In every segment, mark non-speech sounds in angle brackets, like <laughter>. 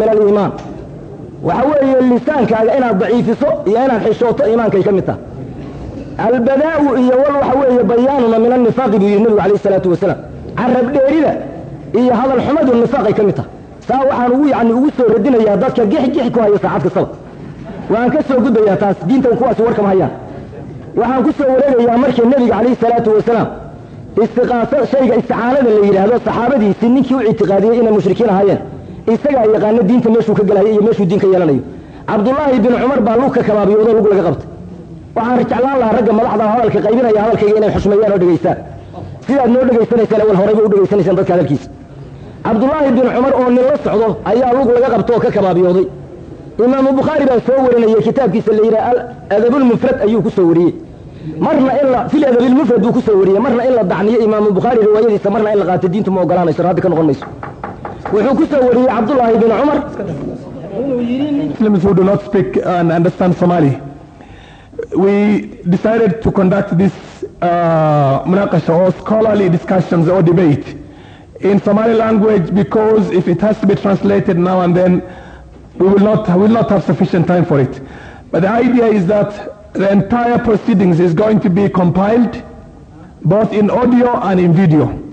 min aliimaan. Waxa weeye lisaankaaga inaad daciifiso iyo inaad xishooto iimaankay ka mid taha albadaa'u iyo wal waxa weeye bayaanuna min annifaaqi buu yidhi nebigu calayh isalaatu wasalaam. Carab dheerida iyo hadal xumadu nifaaqay ka mid taha saa waxaan ugu yani ugu soo radinayaa dadka gix gix ku haya saacad kastaba waan ka soo gudbayaa taas diintan kuwaasi warkama hayaan. Waxaan ku soo wareegayaa markii nebiga calayhi salaatu wasalaam istiqaasa shayga isticaanada la yidhaahdo saxaabadiisii ninkii u ictiqaadiyey inay mushrikiin ahaayeen isagaa yaqaana diinta meeshuu ka gelayo iyo meeshuu diin ka yeelanayo. Cabdullaahi bin cumar baa lug ka kabaabiyoodo lug laga qabtay. Waxaan jeclaan lahaa ragga madaxda hadalka qaybinaya hadalkayga inay xushmeeyaan oo dhegaystaan. Sidaad noo dhegaysanaysaan awal horeyba u dhegaysanaysaan dadka hadalkiisa. Cabdullaahi bin cumar oo nin la socdo ayaa lug laga qabto oo ka kabaabiyooday. Imaamu bukhaari baa soo warinayay kitaabkiisa la yidhaha adabulmufrad ayuu ku soo wariyey. Marna in la fil adabilmufrad buu ku soo wariyey. Marna in la dacniyo imaamu bukhaari riwaayadiisa marna in la qaato diintu ma ogolaanayso raddi ka noqon mayso wuxuu ku soo wariyey cabdullaahi bin cumar Muslims who do not speak and understand Somali. We decided to conduct this uh, or scholarly discussions or debate in Somali language because if it has to be translated now and then, we will not, will not have sufficient time for it. But the idea is that the entire proceedings is going to be compiled both in audio and in video.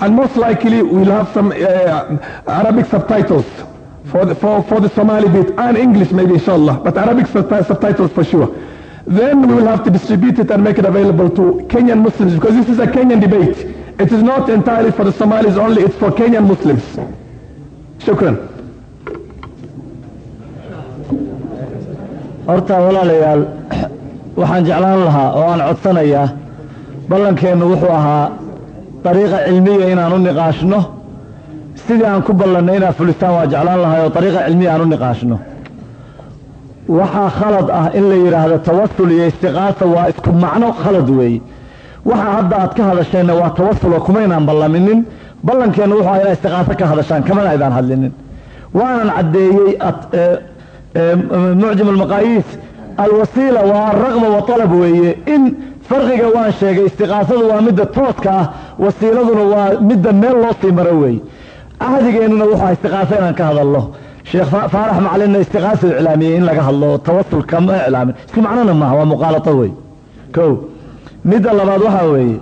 And most likely we'll have some uh, Arabic subtitles for the, for, for the Somali bit and English maybe inshallah, but Arabic subtitles for sure. Then we will have to distribute it and make it available to Kenyan Muslims because this is a Kenyan debate. It is not entirely for the Somalis only, it's for Kenyan Muslims. Shukran. horta walaalayaal waxaan jeclaan lahaa oo aan codsanayaa ballankeennu wuxuu ahaa dariiqa cilmiya inaan u niqaashno sidii aan ku ballannay inaad fulistaan waa jeclaan lahay oo dariiqa cilmiya aan u niqaashno. Waxaa khalad ah in la yidhaahdo tawasul iyo istiqaasa waa isku macno khalad weeye waxa hadda aad ka hadasheenna waa tawasuloo kumaynaan ballaminin. Ballankeennu wuxuu ahaa inaad istiqaaso ka hadashaan kamana aydaan hadlinin. Waanan caddeeyey mucjam almaqaayiis alwasiila waa alraqba watalab weeye. In farqiga waan sheegay istiqaasadu waa midda tooska ah wasiiladuna waa midda meel loo sii maro weeye cahdigeennuna wuxuu istiqaaso inaan ka hadalno. Sheekh faarax macalinna istiqaasuu iclaamiyey in laga hadlo tawasul kama iclaamin. Isku macnona maaha waa muqaalato wey ko midda labaad waxaa weeye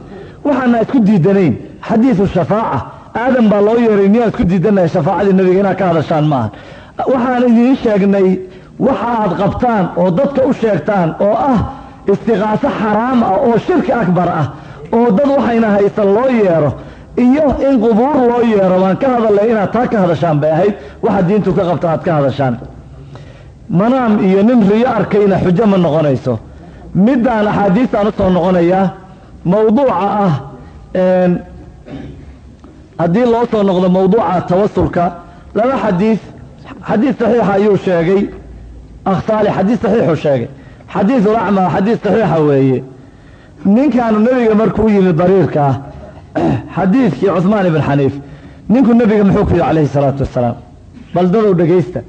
waxaana isku diidanayn. Xadiisu shafaaca. Aadan baa loo yeeray miyaan isku diidanahay shafaacadii nebiga inaad ka hadashaan maaha waxaan idiin sheegnay waxa aad qabtaan oo dadka u sheegtaan oo ah istiqaaso xaraam ah oo shirki akbar ah oo dad waxayna haysan loo yeero iyo in qubuur loo yeero waan ka hadalay inaad taa ka hadashaan bay ahayd waxa diintu ka qabta aad ka hadashaan. Manaam iyo nin riyo arkayna xujo ma noqonayso. Middaan axaadiistaan u soo noqonayaa mawduuca ah haddii loo soo noqdo mawduuca tawasulka laba xadiis xadiis saxiixa ayuu sheegay akhsaali xadiis saxiixuu sheegay xadiisulacma xadiis saxiixa weeye. Ninkaanu nebiga markuu yimi dariirka ah xadiidkii cuhmaan ibn xaniif ninku nebiga muxuu ku yidhi calayhi salaatu wasalaam bal dadow dhegaysta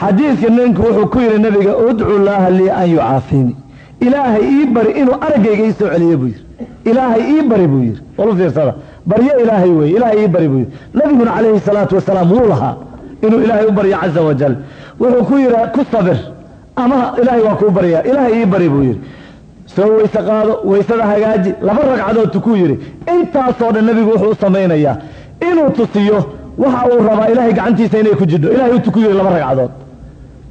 xadiidka ninku wuxuu ku yidhi nebiga udcu llaaha lii an yucaafiini. Ilaahay ii bari inuu araggayga ii soo celiyo buu yidhi. Ilaahay ii bari buu yidhi. Walu fiirsada. Baryo ilaahay weeye ilaahay ii bari buu yidhi. Nebiguna calayhi salaatu wasalaam wuu lahaa inuu ilaahay u baryo caza wajal wuxuu ku yidhi ku sabir ama ilaahay waa kuu baryaa ilaahay ii bari buu yidhi. Soo weyse qaado weysada hagaaji laba ragcadood tukuu yidhi. Intaasoo dhan nebigu wuxuu samaynayaa. Inuu tusiyo waxa uu rabaa ilaahay gacantiisa inay ku jidho. Ilahay u tuku yidhi laba ragcadood.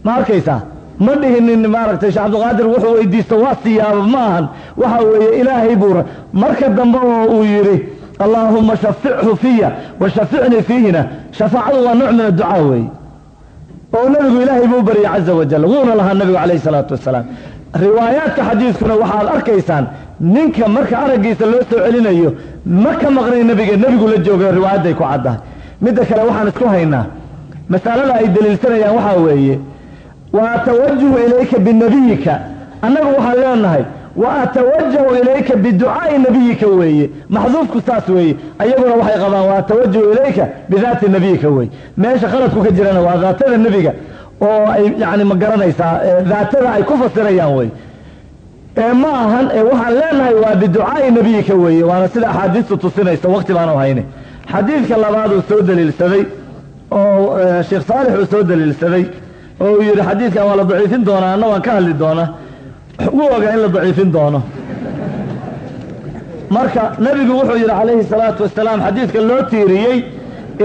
Ma arkaysaa? Ma dhihinin maaragtay sheekh cabdiqaadir wuxuu weydiisto waa siyaaba ma ahan. Waxa weeye ilaahay buu marka dambe oo uu yidhi allaahuma shafichu fiya wa shaficnii fiihina. Shafaacadu waa nooc min adducaa weeye oo nebigu ilaahay buu baryay caza wajal wuuna lahaa nebigu calayhi salaatu wasalaam. Riwaayaadka xadiiskuna waxaad arkaysaan ninka marka araggiisa loo soo celinayo ma ka maqnay nebiga nebigu la joogayo riwaayadday ku caddahay. Midda kale waxaan isku haynaa masalada ay daliilsanayaan waxaa weeye wa atawajuhu ilayka binebiyika annagu waxaan leenahay wa atawajahu ilayka biducaa'i nebiyika weeye. Maxduufku saas weeye. Ayaguna waxay qabaan wa atawajuhu ilayka bidaati nebiyika weeye. Meesha khaladku ka jirana waa daatada nebiga oo ay yani ma garanaysaa daatada ay ku fasirayaan wey ma ahan waxaan leenahay waa biducaa'i nebiyika weeye. Waana sida axaadiistu tusinaysa wakti baanu hayne. Xadiidka labaad uu soo daliilsaday oo sheekh saalix uu soo daliilsaday oo uu yidhi xadiidkan waa la daciifin doonaa anna waan ka hadli doona wuu ogaa in la daciifin doono. Marka nebigu wuxuu yidhi calayhi salaatu wasalaam xadiidka loo tiiriyey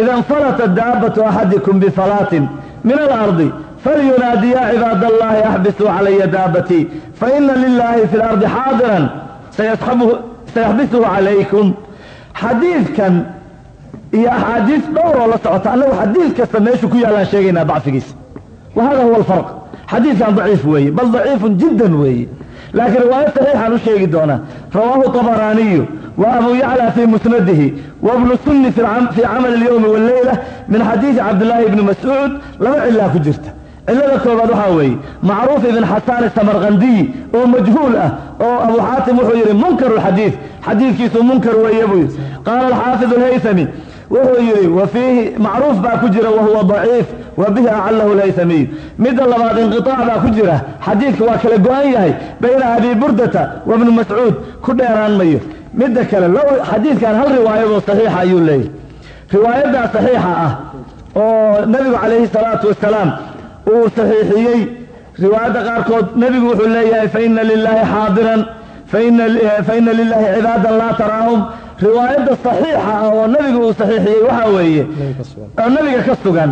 ida infalata daabatu axadikum bifalaatin min alardi falyunaadi ya cibaad allahi axbisuu calaya daabatii faina lilaahi fi lardi xaadiran sayaxbisuhu calaykum. Xadiidkan iyo axaadiis dhowroo la socota annagu xadiid kasta meeshu ku yaallaan sheegaynaa dacfigiisa. Wa huwa alfarq xadiidkan daciif weeye bal daciifun jiddan weeye laakiin riwaayad saxiixaan u sheegi doonaa rawaahu طabaraaniyu wa abu yaclى fii musnadihi wabnu sunni fii camali اlyowmi wاlleyla min xadiidi cabdillaahi ibni mascuud laba cilaa ku jirta cilada koobaad waxaa weeye macruuf ibn xasaan samarkandiy oo majhuul ah oo abu xaatim wuxuu yidhi munkar xadiid xadiidkiisu munkar weeye buu yidhi qaala alxaafid اlhaytami wuxuu yidhi wa fiihi macruuf baa ku jira wahuwa daciif wa bihi acalahu lhaytamiy midda labaad inqiطaac baa ku jira. Xadiidka waa kala go-an yahay bayna abi burdata wa mascuud. Ku dheeraan mayo. Midda kale low xadiidkan hal riwaayadoo saxiixa ayuu leeyahy riwaayaddaa saxiixa ah oo nebigu calayhi salaatu wasalaam uu saxiixiyey. Riwaayadda qaarkood nebigu wuxuu leeyahay faina lilaahi xaadiran faina lilaahi cibaadan laa taraahum riwaayadda saxiixa ah oo nebigu uu saxiixiyey waxaa weeye oo nebiga ka sugan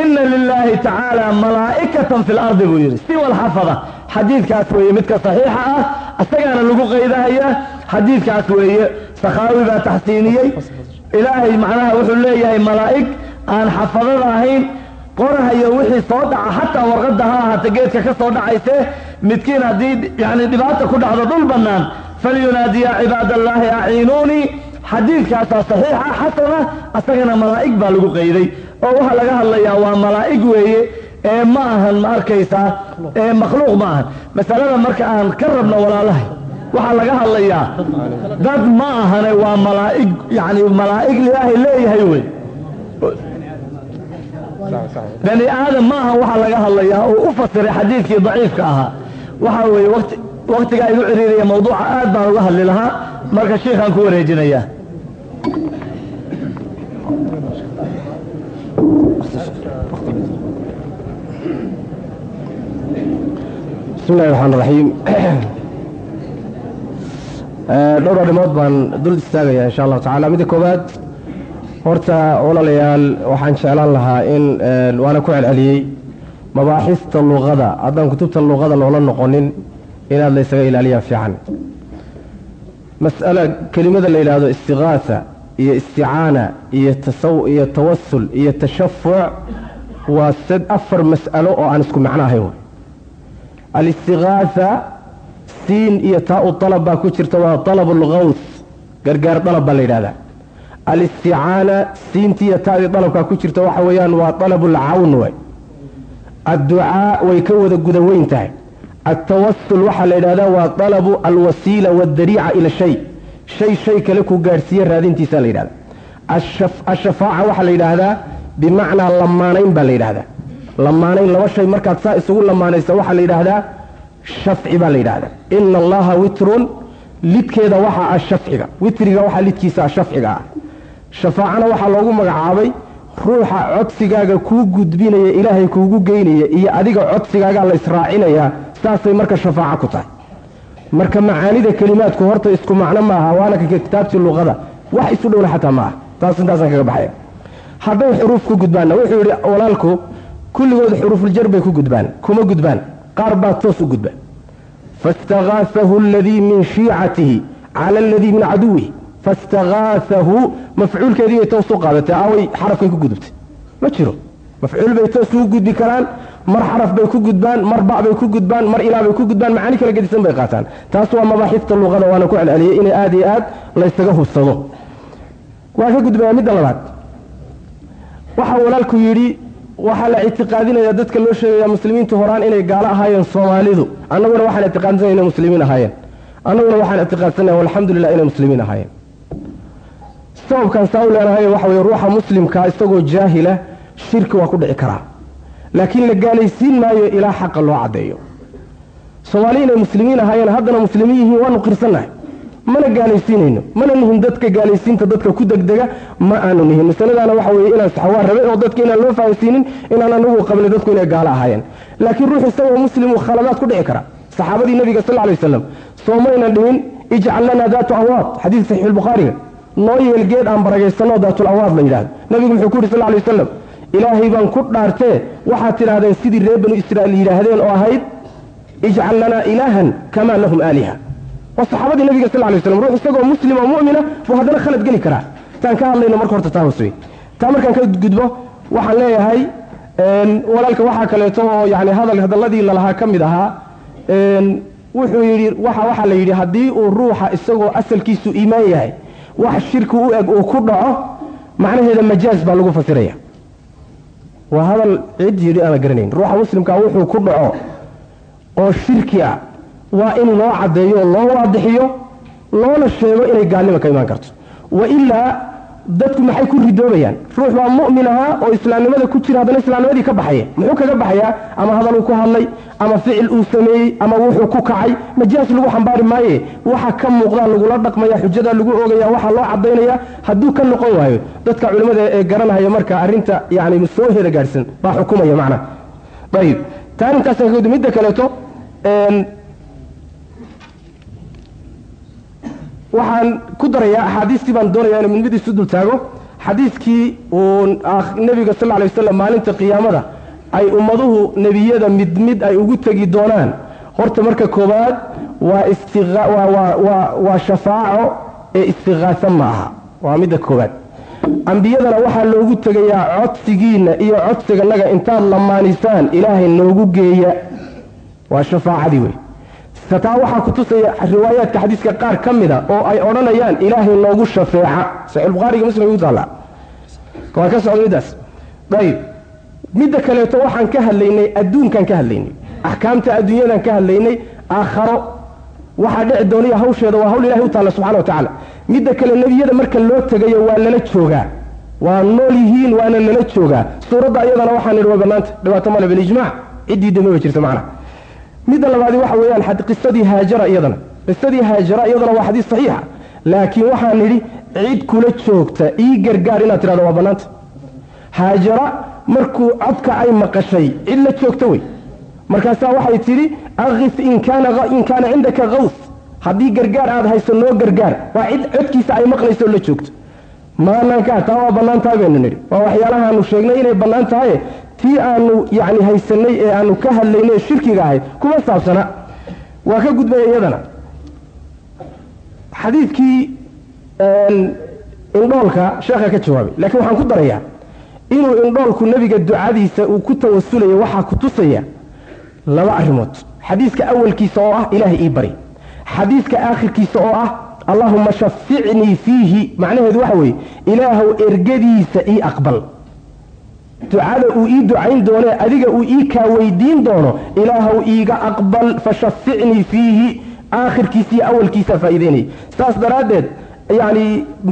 ina lilaahi tacaala malaa'ikatan fi lardi buu yidhi. Siwa alxafada xadiidkaas weeye midka saxiixa ah isagaana lagu qaydahayaa xadiidkaas weeye sakhaawi baa taxsiiniyey. Ilaahay macnaha wuxuu leeyahay malaa'ig aan xafadada ahayn qorahayo wixii soo dhaca xataa warqadda ha ahaata geedka ka soo dhacayse midkiin haddii yani dhibaata ku dhacdo dhul bannaan falyunaadi ya cibaad allaahi aciinuunii xadiidkaasaa saxiixa xasana asagana malaa'ig baa lagu qayday oo waxaa laga hadlayaa waa malaa'ig weeye ee ma ahan ma arkaysaa ee makhluuq ma ahan masalada marka aan ka rabno walaalahay waxaa laga hadlayaa dad ma ahane waa malaa'ig yani malaa'ig ilaahay leeyahay wey bani aadam ma aha waxaa laga hadlayaa oo u fasiray xadiidkii daciifka ahaa waxaa weeye wati waktigaa igu ciriiraya mawduuca aad baan uga hadli lahaa. Marka shiikhaan ku wareejinayaa bismi illahi raxmaan raxiim dhowr arrimood baan dul istaagaya insha allahu tacala midda koowaad horta walaalayaal waxaan jeclaan lahaa in waana ku celceliyey mabaaxista luqada haddaan kutubta luqada loola noqonin inaad la ysaga ilaaliyaa fiican. Mas'alo kelimada la yidhaahdo istiqaasa iyo isticaana iyo iyo tawasul iyo tashafuc waa afar mas'alo oo aan isku macno ahayn alistiqaasa siin iyo taa u dalab baa ku jirta waa algaws gargaar dalab baa la yidhahdaa alisticaana siintiiyo taadii dalabkaa ku jirta waxa weeyaan waa dalab way adducaa way ka wada guda weyn tahay altawasul waxaa la yidhahdaa waa dalabu alwasiila waaldariica ila shay shay shay kale ku gaadhsiiye raadintiisa la yidhahda ashafaaca waxaa la yidhaahdaa bimacnaa lamaanayn baa la yidhahdaa lamaanayn laba shay markaad saa isugu lamaanaysa waxaa la yidhaahdaa shafci baa la yidhahdaa ina allaha witrun lidkeeda waxaa ah shafciga witriga waxaa lidkiisa shafciga ah shafaacana waxaa loogu magacaabay ruuxa codsigaaga kuu gudbinaya ilaahay kuugu geynaya iyo adiga codsigaagaa la israacinayaa saasay marka shafaaco ku tahay. Marka macaanida kelimaadku horta isku macno maaha waana kitaabtii luqada. Wax isu dhowna xataa maaha taas intaasaan kaga baxaya. Hadday xuruuf ku gudbaanna wuxuu yidhi walaalku kulligood xuruufuljar bay ku gudbaan kuma gudbaan qaar baa toos u gudba. Faistagaasahu aladii min shiicatihi cala aladii min caduwihi. Faistagaasahu mafcuulkeedii bay toos u qaadatay. Away xarafkay ku gudubtay. Ma jiro. Mafcuul bay toos ugu gudbi karaan mar xaraf bay ku gudbaan mar ba bay ku gudbaan mar ilaa bay ku gudbaan macaani kala gedisan bay qaataan. Taas waa mabaaxifta luqada waana ku celceliyey inay aada iyo aad laysaga hubsado waa ka gudbaya midda labaad. Waxaa walaalku yidhi waxaa la ictiqaadinaya dadka loo sheegaya muslimiintu horaan inay gaalo ahaayeen soomaalidu. Annaguna waxaan ictiqaadsanaya inay muslimiin ahaayeen. Annaguna waxaan ictiqaadsanaya alxamdulilah inay muslimiin ahaayeen. Sababkan saa u leenahay waxa weye ruuxa muslimkaa isagoo jaahila shirki waa ku dhici karaa laakiin la gaalaysiin maayo ilaa xaqa loo caddeeyo. Soomaali inay muslimiin ahaayeen haddana muslimiin yihiin waanu qirsannahay mana gaalaysiinayno mana nihin dadka gaalaysiinta dadka ku degdega ma aanu nihin masaladaana waxa weeye inaan saxwaa rabay oo dadka inaan loo fahamsiinin inaan anagu qabnay dadku inay gaalo ahaayeen. Laakiin ruux isagoo muslim uu khaladaad ku dhici kara. Saxaabadii nabiga sal lay wasalam soomaynan dhihin ijcal lanaa daatu awaad xadiis saxiix albukhaariga noo yeel geed aan baragaysanoo daatul awaad la yidhahdo nabigu muxuu ku yidhi sal lay wasalam ilaahay baan ku dhaartee waxaad tidhahdeen sidii reer banu israa'iil yidhaahdeen oo ahayd ijcal lanaa ilaahan kamaa lahum aaliha. Waa saxaabadii nabiga sal lay waslam ruux isagoo muslim oo mu'mina buu haddana khalad geli karaa. Taan ka hadlayno marka horta taa hoos taa markaan ka gudbo waxaan leeyahay walaalka waxaa kaleeto oo yani hadal hadalladii lalahaa ka mid ahaa wuxuu yidhi waxa waxaa la yidhi haddii uu ruuxa isagoo asalkiisu iimaan yahay wax shirki u eg uu ku dhaco macnaheeda majaaz baa lagu fasiraya waa hadal cid yidhi aana garanayn. Ruuxa muslimkaa wuxuu ku dhaco oo shirki ah. Waa in loo caddeeyo oo loo waadixiyo loona sheego inay gaalnimo ka imaan karto. Wa ilaa dadku maxay ku ridoobayaan? Ruux baa mu'min ahaa oo islaamnimada ku jira haddana islaamnimadii ka baxaya. Muxuu kaga baxayaa ama hadal uu ku hadlay ama ficil uu sameeyey ama wuxuu ku kacay. Majaas lagu xambaari maaye. Waxa ka muuqdaa lagula dhaqmaya xujadaa lagu oogaya waxaa loo cadaynaya hadduu ka noqon waayo. Dadka culimmada ee garanaya marka arrinta yani soo hela gaadhsan baa xukumaya macna. Ayib taa arrintaasaan ka midda kaleeto waxaan ku darayaa axaadiistii baan doonayaa inu mid mid isu dul taago xadiiskii uu nebiga sal lay wasalam maalinta qiyaamada ay ummaduhu nebiyada mid mid ay ugu tegi doonaan. Horta marka koowaad waa waa shafaaco ee istiqaasa ma aha. Waa midda koowaad. Ambiyadana waxaa loogu tegayaa codsigiinna iyo codsiganaga intaad lamaanisaan ilaahay noogu geeya. Waa shafaacadii wey taa waxaa ku tusaya riwaayaadka xadiiska qaar ka mida oo ay odhanayaan ilaahay noogu shafeeca saxiixulbukhaariga muslim igu taallaa. Waa ka socda middaas ayib midda kaleeto waxaan ka hadlaynay adduunkaan ka hadlaynay axkaamta adduunyadan ka hadlaynay aakharo. Waxaa dhici doonaya hawsheeda waa hawl ilahay u taalla subxana wa tacaala. Midda kale nebiyada marka loo tegayo waa lala joogaa. Waa nool yihiin waana lala joogaa. Suuradda iyadana waxaan idhi way bannaanta. Dhibaato male bilijmaac ciddii dambe ba jirta macna midda labaadi waxa weeyaan qisadii haajara iyadana. Qisadii haajara iyadana waa xadiis saxiixa. Laakiin waxaan nidhi cid kula joogta ii gargaar inaad tidhahdo waa bannaanta haajara markuu codka ay maqashay cid la joogta wey. Markaasaa waxay tidhi akis in kaana in kaana cindaka kaws haddii gargaar aad hayso noo gargaar. Waa cid codkiisa ay maqlayso oo la joogto. Maanaankaa taa waa bannaan tahay baynu nidhi. Waa waxyaalahaanu sheegnay inay bannaan tahay tii aanu yani haysanay ee aanu ka hadlaynay shirkiga ahayd kuma saabsana. Waa ka gudbaya iyadana. Xadiidkii indhoolka sheekha ka jawaabay. Laakiin waxaan ku darayaa inuu indhoolku nebiga ducadiisa uu ku tawasulaya waxaa ku tusaya laba arrimood. Xadiiska awalkiisa oo ah ilaahay ii bari. Xadiiska aakhirkiisa oo ah allahuma shaficnii fiihi. Macnaheedu waxa weeye ilaahow ergadiisa ii aqbal ducada uu ii ducayn doonee adiga uu ii kaa weydiin doono ilaahow iiga aqbal fashaficnii fiihi aakhirkiisa iyo awalkiisa faa'iideynaya saas daraaddeed yacni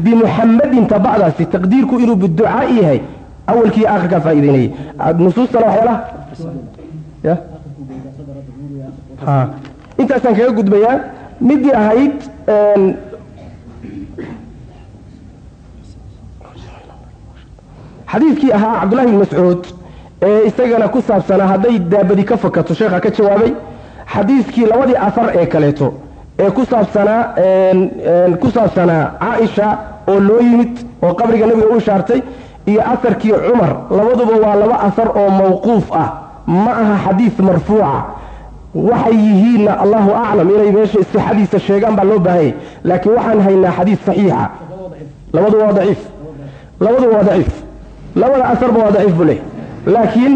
bimuxamadin tabacdaasi taqdiirku inuu biducaa yahay awalkii aakhirkaa faa'iideynayay nusuustana waxyaalaha? Ya? Ha. Intaasaan kaga gudbayaa midii ahayd xadiidkii ahaa cabdullahi bn mascuud ee isagana ku saabsanaa hadday daabadi ka fakato sheekha ka jawaabay xadiiskii labadii afar ee kaleeto ee ku saabsanaa ku saabsanaa caaisha oo loo yimid oo qabriga nebiga u ishaartay iyo asarkii cumar labaduba waa laba asar oo mawquuf ah ma aha xadiis marfuuca. Waxay yihiinna allahu aclam inay meesha sixadiisa sheegaan baa loo baahanyay laakiin waxaan haynaa xadiis saxiixa. Labadu waa daciif. Labadu waa daciif labada asarba waa daciif buu leh. Laakiin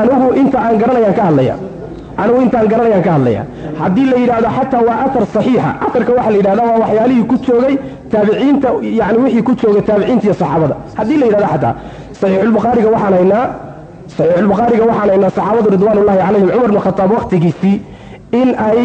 anigu inta aan garanayaan ka hadlaya anigu intaan garanayaan ka hadlaya haddii la yidhahdo xataa waa asar saxiixa asarka waxaa la yidhahda waa waxyaalihii ku joogay taabiciinta yani wixii ku joogay taabiciinta iyo saxaabada. Haddii la yidhahdo xataa saxiixulbukhaariga waxaan haynaa saxiixulbukhaariga waxaan haynaa saxaabadu ridwaanullahi calayhim cumar bn khataab wakhtigiisii in ay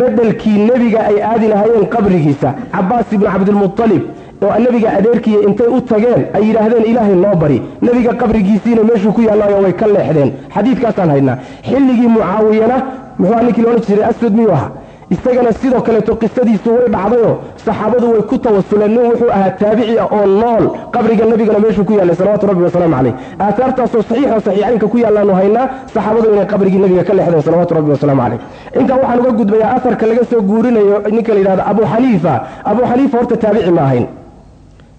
bedelkii nebiga ay aadi lahaayeen qabrigiisa cabaas ibnu cabdilmualib oo nebiga adeerkiiya intay u tageen ay yidhaahdeen ilaahay noo bari. Nebiga qabrigiisiina meeshuu ku yaallaayo way ka leexdeen. Xadiidkaasaan haynaa. Xilligii mucaawiyana muxuu ninkii loodhan jiray aswad miyuu ahaa? Isagana sidoo kaleeto qisadiisu way dhacdayoo saxaabadu way ku tawasuleen nin wuxuu ahaa taabici ah oo nool. Qabriga nebigana meeshuu ku yaallay salawaatu rabbi wasalaamu caleyh aaaartaasoo saxiixo saxiixaynka ku yaallaanu haynaa saxaabadu inay qabrigii nebiga ka leexdeen salawaatu rabbi wasalaamu caleyh intaa waxaan uga gudbayaa afarka laga soo guurinayo ninka la yidhahdo abu xaniifa. Abu xaniifa horta taabici ma ahayn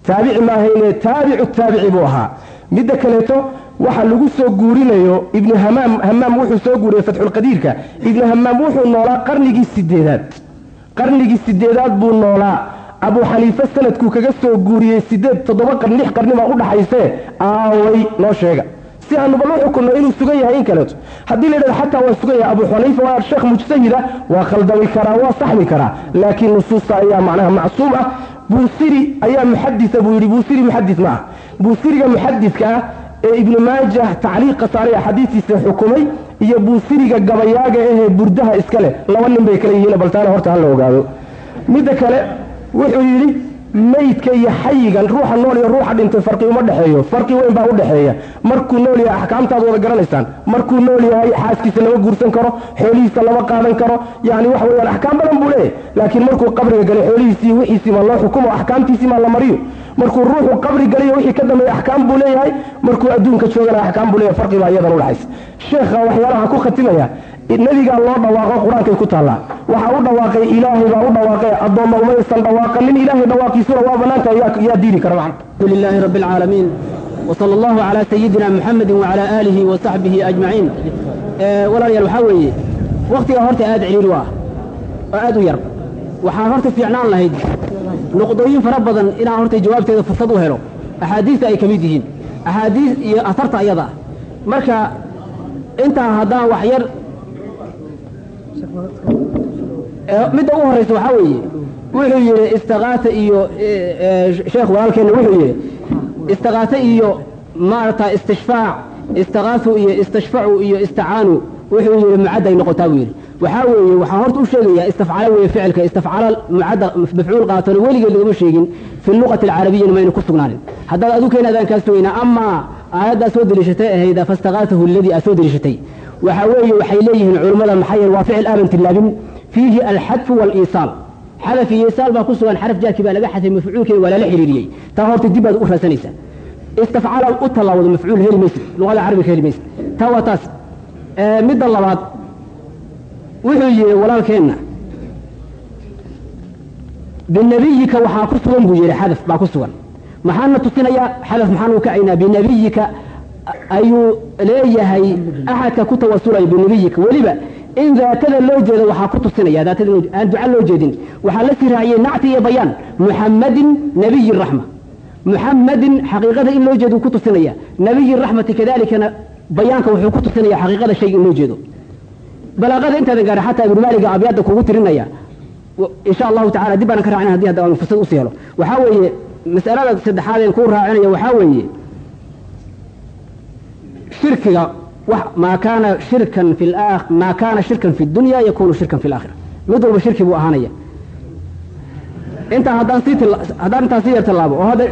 taabici ma ahayne taabicu taabici buu ahaa. Midda kaleeto waxa lagu soo guurinayo ibnu hamaam hamaam wuxuu soo guuriyey fatxulqadiirka ibnu hamaam wuxuu noolaa qarnigii sideedaad qarnigii sideedaad buu noolaa. Abu xaniife sanadkuu kaga soo guuriyey sideed toddoba qarni lix qarni baa u dhaxaysee. Aaway noo sheega. Si aanu bal u inuu sugan yahay in kaleeto. Haddii la yidhahdo xataa waa sugan yahay abu xaniifa waa sheekh mujtahida waa khaldami karaa waa saxmi karaa. Laakiin nusuusta ayaa macnaha macsuum ah buusiri ayaa muxadisa buu yidhi buusiri muxadis ma ah buusiriga muxadiska ee ibnu maajah tacliiqa saaray axaadiistiisa xukumay iyo buusiriga gabayaaga ahee burdaha iska leh laba nin bay kala yihiin baltaana horta hala ogaado. Midda kale wuxuu yidhi meydka iyo xayigan ruuxa nool iyo ruuxa dhintay farqi uma dhexeeyo farqi weyn baa u dhexeeya markuu nool yahay axkaamtaad wada garanaysaan markuu nool yahay xaaskiisa lama guursan karo xoolihiisa lama qaadan karo. Yani waxa weyaan axkaam badan buu leeyahy laakiin markuu qabriga galay xoolihiisii wixiisii ma loo xukumo axkaamtiisii ma la mariyo? Markuu ruuxu qabri galiyo wixii ka dambeeya axkaam buu leeyahay. Markuu adduunka joogana axkaam buu leeyahay farqi baa iyadan udhaxaysa sheekha waxyaalaha ku khatimaya nabigaa loo dhawaaqo qur'aankay ku taallaa waxaa u dhawaaqay ilaahay baa u dhawaaqe addoomma umaysan dhawaaqanin ilaahay dhawaaqiisuna waa bannaantahay yaa diidi kara macna alxamdulilaahi rabbi alcaalamiin wsala allahu calaa sayidina muxamedi wacalaa aalihi wa saxbihi ajmaciin walaalayaal waxaa weeye wakhtigaa horta aad ciriiri waa. Oo aad u yar. Waxaa horta fiicnaan lahayd. Noqdooyin fara badan inaan horta jawaabteeda fursad u helo. Axaadiista ay ka mid yihiin. Axaadiis iyo asarta ayada. Marka intaa haddaan wax yar midda ugu horeysa waxaa weeye wuxuu yidhi istikaata iyo sheekh walaalkeena wuxuu yidhi istikaata iyo maarata istishfaac istikaasu iyo istashfacu iyo istacaanu wuxuu yidhi mucadday noqotaa buu yidhi. Waxaa weeye waxaan horta u sheegayaa istafcala weeye ficilka istafcala mucadda mafcuul qaatano weligeed lagama sheegin fi luqati alcarabiyana mayna ku sugnaanin. Haddaad adu keena adaan kaa amaa aayaddaa soo deliishatay ahayda fastakaatahu alladii aad soo deliishatay waxaa weeye waxay leeyihiin culummada maxaa yeele waa ficil aaban tillaabin. Fiihi alxadfu waaliisaal xadaf iyo isaal baa ku sugan xaraf jaarkii baa laga xadfay mafcuulkeeda waa lala xiriiriyey. Taa horta dib baad u raadsanaysaa istafcala u tallaawado mafcuul heli maysid luqada carabiga heli maysid taa waa taas. Midda labaad wuxuu yidhi walaalkeenna binabiyika waxaa ku sugan buu yidhi xadaf baa ku sugan. Maxaana tusinayaa xadaf maxaan u kacaynaa binabiyika ayuu leeyahay axadka ku tawasulaya binabiyika weliba in daatada loo jeedo waxaa ku tusinaya daatada aan duca loo jeedin waxaa la sii raaciyey nacti iyo bayaan. Muxammadin nabiyi raxma muxammadin xaqiiqada in loo jeedo ku tusinaya. Nabiyi raxmati kadaalikana bayaanka wuxuu ku tusinaya xaqiiqada shayga in loo jeedo. Balaaqada intaadan gaarin xataa ibnu maaliga abyaadda kugu tirinaya insha allahu tacala dib baanan ka raacina haddii hadda aan fursad u sii helo. Waxaa weeye mas'alada saddexaad een raacinaya waxaa weeye shirkiga maa kaana shirkan maa kaana shirkan fi اdunya yakunu shirkan fi اlaakhira mid walba shirki buu ahaanaya. Intaan haddaan sii sii yar tallaabo oo hadda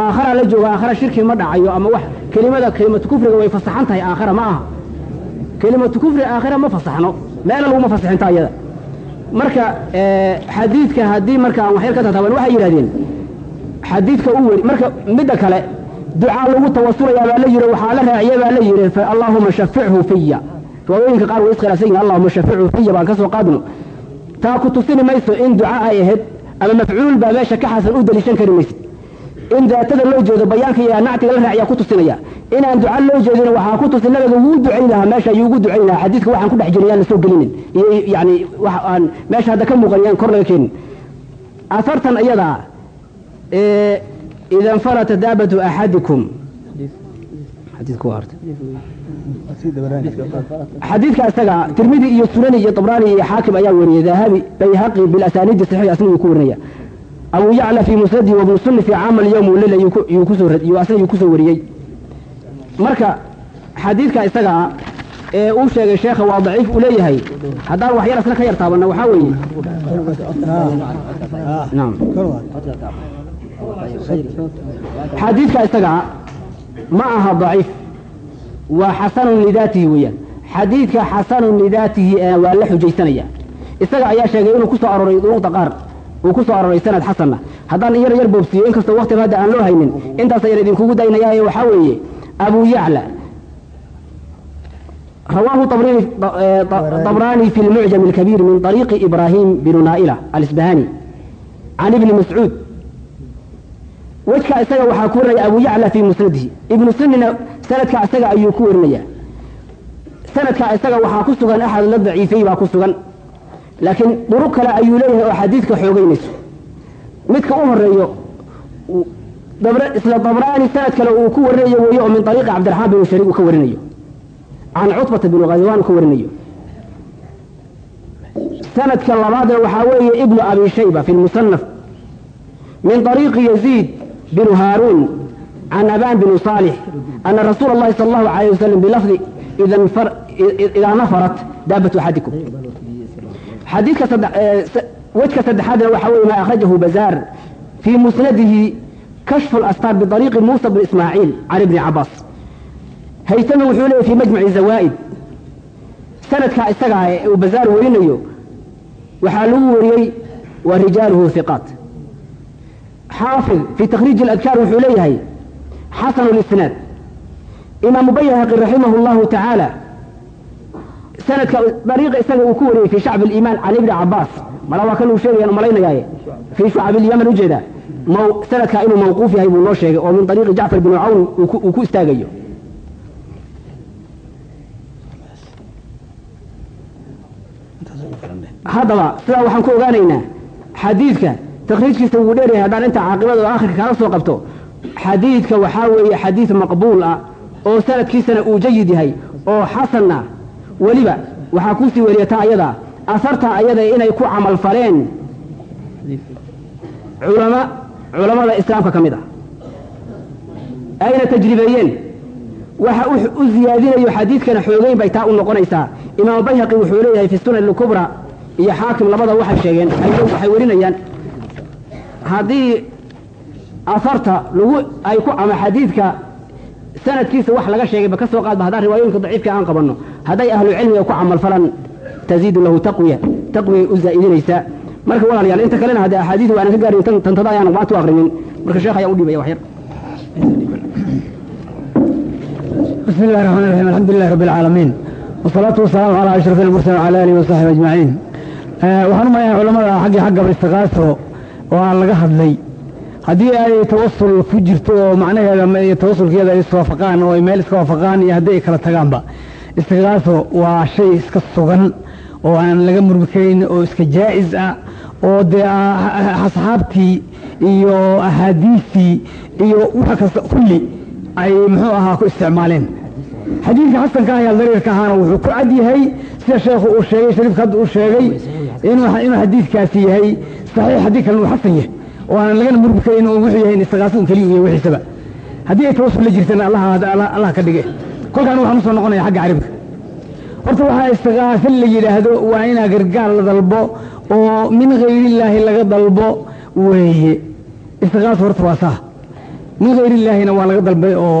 aakhara la jooga aakhara shirki ma dhacayo ama wax kelimada kelimatu kufriga way fasaxan tahay aakhara ma aha. Kelimatu kufri aakhira ma fasaxno. Meelna laguma fasaxinta ayada marka eh, xadiidka haddii marka aan wax ka tataaban waxay yidhahdeen xadiidka u weri marka midda kale ducaa lagu tawasulayaa baa la yidhi waxaa la raaciya baa la yidhi allaahuma shafichu fiya riwaayooyinka qaar way iskhilaafsan yihiin allahuma shafichu fiya baan ka qaadno. Taa ku tusini mayso in duca ay ahayd ama mafcuul baa meesha ka xasan u daliishan kari maysid in daatada loo jeedo bayaanka iyo nactiga la raaciyaa ku tusinaya. Inaan duca loo jeedin waxaa ku tusin nabiga wuu ducayn lahaa meesha ayuu ugu ducayn lahaa. Xadiidka waxaan ku dhex jirin yaan gelinin. Iyo yani wax aan meesha hadda ka muuqan kor laga keenin. Afartan iyadaa إذا انفلت دابة أحدكم حديثك وارد حديثك أستقع ترمذي إيو السنن إيو طبراني إيو حاكم أيا ورية ذهبي بيهقي بالأسانيد الصحيحة أسنو يكون ريا أبو يعلى في مسندي وابن السن في عام اليوم والليلة يكسر يواسن يكسر وريي مركا حديثك أستقع ee uu sheegay sheekha waa daciif u leeyahay haddaan wax yar asna ka yar taabanna waxaa weeye naam xadiidka isaga ma aha daciif. Waa xasanun lidaatihi weeyaan. Xadiidka xasanun lidaatihi waa la xujaysanaya. Isaga ayaa sheegay inuu ku soo aroray duruqda qaar. Uu ku soo aroray sanad xasanna haddaan yar yar boobsiiyo inkastoo waqtiba hadda aan loo haynin intaas ayaan idinkugu daynayaaye waxaa weeye abu yacla wejka isaga waxaa ku warinaya abu yacla fii musnadihi. Ibnu sunina sanadkaa isaga ayuu ku warinaya sanadkaa isaga waxaa ku sugan axad la daciifay baa ku sugan. Laakiin duru kale ayuu leeyahay oo xadiidka xoogeynayso midka u horeeyo isla dabraani sanad kale uu ku warinayo weeye oo min ariiqi cabdiraxmaan binu shariik uu ka warinayo. Can cutbata binu haywaan ka warinayo. Sanadka labaadna waxaa weeye ibnu abi shayba fi lmusanaf min ariiqi yaziid بن هارون عن أبان بن صالح أن رسول الله صلى الله عليه وسلم بلفظ إذا, انفر إذا نفرت دابة أحدكم. حديث كسد... وجه سد هذا وحاوي ما أخرجه بزار في مسنده كشف الأستار بطريق موسى بن إسماعيل عن ابن عباس. haytami wuxuu leeyay fi majmaci zawaa'id sanadkaa isagaa uu bazaar werinayo waxaa lagu xaafid fi takhriij اladkaar wuxuu leeyahay xasanu lisnaad imaamu bayhaqi raximah اllahu tacaala sanadka dariiqa isaga uu ku wariyey fi shacb اliimaan can ibni cabaas mala waa kan uu sheegayaan umalaynayaaye fi shucab ilyaman ujeedaa sanadkaa inuu mawquuf yahay buu noo sheegay oo min ariiqi jacfar binu cawn uu ku istaagayo haddaba sidaa waxaan ku ogaanaynaa xadiidka takhriijkiisa wuu dheeryahay haddaan inta caaqibada oo aakhirka kaga soo qabto. xadiidka waxaa weeye xadiid maqbuul ah oo sanadkiisana uu jayid yahay oo xasan ah weliba waxaa ku sii weriyataa ayada asarta ayada inay ku camal faleen. Culama culammada islaamka ka mid ah. Ayna tajribeeyeen waxa u ziyaadinayo xadiidkana xoogeyn bay taa u noqonaysaa. Imaam bayhaqi wuxuu leeyahay fi sunan alkubra iyo xaakim labada waxay sheegeen waxay werinayaan haddii afarta lagu ay ku ama xadiidka sanadkiisa wax laga sheegayba ka soo qaadba haddaan riwaayooyinka daciifka aan qabanno hadday ahlu cilmiga ku camal falan taziidu lahu taqwiya taqwiyay u zaa'idinaysaa marka walaalayaal inta kalena haddii axaadiidu aanan ka gaarin tantada ayaan maanta u akrinin marka sheekh ayaan u dhiibaya wax yar بسم الله الرحمن الرحيم الحمد لله رب العالمين والصلاة والسلام على أشرف المرسلين وعلى آله وصحبه أجمعين waxaan u malayaa culamada xaggii xagga istiqaaso oo aan laga hadlay. Haddii ay tawasul ku jirto oo macnaheeda tawasulkeeda ay iswaafaqaan oo ay meel iska waafaqaan iyo haddii ay kala tagaanba istiqaaso waa shay iska sugan oo aan laga murmi karin oo iska jaa'is ah oo dee asxaabtii iyo axaadiistii iyo waxa kasta kulli ay muxuu ahaa ku isticmaaleen xadiidka xasanka ee dariirka ahaana wuxuu ku cad yahay sida sheekhu uu sheegay shariifka hadda uu sheegay inuu xadiidkaasi yahay. Saxiix haddii kalena uu xasan yahay oo aanan lagana murmi karin wuxuu yahay istiqaaso un keliya iyo wixiisaba haddii ay tawasul la jirtana allah ka dhige kolkaan waxaan u soo noqonaya xagga carabka horta waxaa istiqaaso la yidhaahdo waa inaa gargaar la dalbo oo min hayrillaahi laga dalbo weeye. Istiqaaso horta waa saa min hayrillaahina waa laga dalbay oo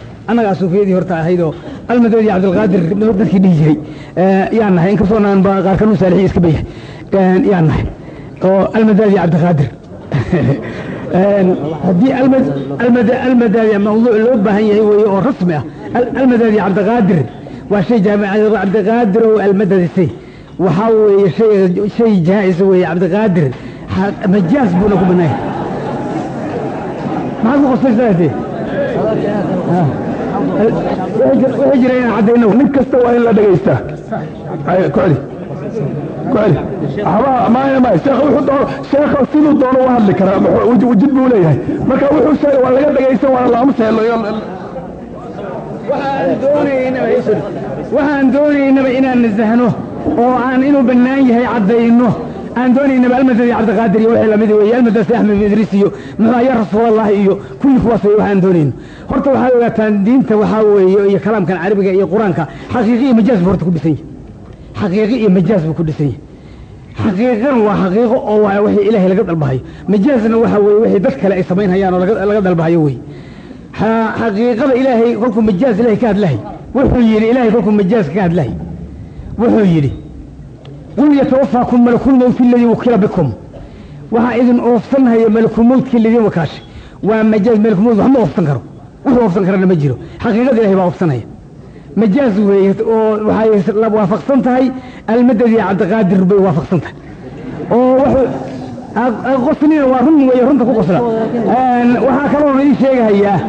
annagaa suufiyadii horta ahaydoo almadoodi cabdilqaadir dadkii dhihi jiray yaan nahay. Inkastoo naan qaarkanuu saalixiin iska bayahay yaan nahay. Oo almadaadi cabdiqaadir <laughs> haddii almadaadi mawduuc loo baahan yahay weeye oo rasmi ah. Almadaadi cabdiqaadir waa shay cabdiqaadir oo almadadisay. Waxaa weeye shay jaa'is weeye cabdiqaadir majaas buuna ku banaaya maxaad ku qosaysaa wixii jira inaan caddayno nin kasta waa in la dhagaystaa ku celi ku celi waxba maya maya sheekha wuxuu doono sheekha siduu doono u hadli karaa. Wujid buu leeyahay. Marka wuxuu sheegay waa laga dhagaysan waana lama seelo waxaan doonaynaba inaan nasahno oo aan inuu bannaan yahay caddayno aan doonaynaba almadadi cabdiqaadir iyo wixii la mid weeye almadasi axmed bin idriis iyo muxuu ya rasuulallahi iyo kulli kuwaas wey waxaan doonayno horta waxaad ogaataan diinta waxaa weeye iyo kalaamkan carabiga iyo qur'aanka. Xaqiiqi iyo majaaz buu horta ku dhisan yahay. Xaqiiqi iyo majaaz buu ku dhisan yahay. Xaqiiqan waa xaqiiqo oo waa wixii ilaahay laga dalbahayo. Majaazna waxa weeye wixii dad kale ay samaynhayaan oo laga dalbahayo wey xaqiiqada ilaahay kolkuu majaaz ilahay ka hadlahay wuxuu yidhi ilaahay kolkuu majaaz ka hadlahay wuxuu yidhi qul yatawafaakum malakulmowti aladii wukila bikum waxaa idin oofsanhaya malakulmowtkii laydin wakaashay waa majaaz malakulmowt wax ma oofsan karo wuxuu oofsan karana ma jiro xaqiiqada ilahay baa oofsanaya majaaz weeye oo waxay waafaqsan tahay almadadi cabdiqaadir bay waafaqsan tahay oo qoslina waa run weeye runta ku qosla waxaa kaloo idin sheegahayaa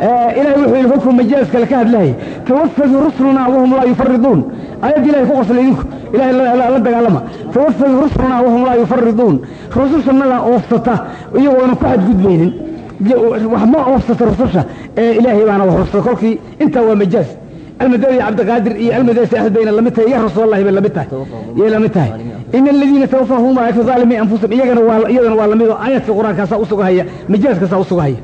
ilahay wuxuu yidhi kolkuu majaaz kale ka hadlahay tawafaduu rusulunaa wahum laa yufariduun ayadda ilahay ku qosla idinku. Ilahay la dagaalama tawafaduu rusulunaa wahum laa yufariduun rusushanadaa oofsata iyagoona ku xadgudbaynin. Wax ma oofsata rususha? Ee ilaahay baana wax oofsata kolkii intaa waa almadadi cabdiqaadir iyo almadasi axmed bayna la mid tahay. Ya rasuulallahi bay la mid tahay. Yay la mid tahay. In aladiina tawafahum malaa'ikatu zaalimi anfusihim. Iyagana waa iyadana waa la mid oo aayadka qur'aankaasaa usugahaya majaazkaasaa usugahaya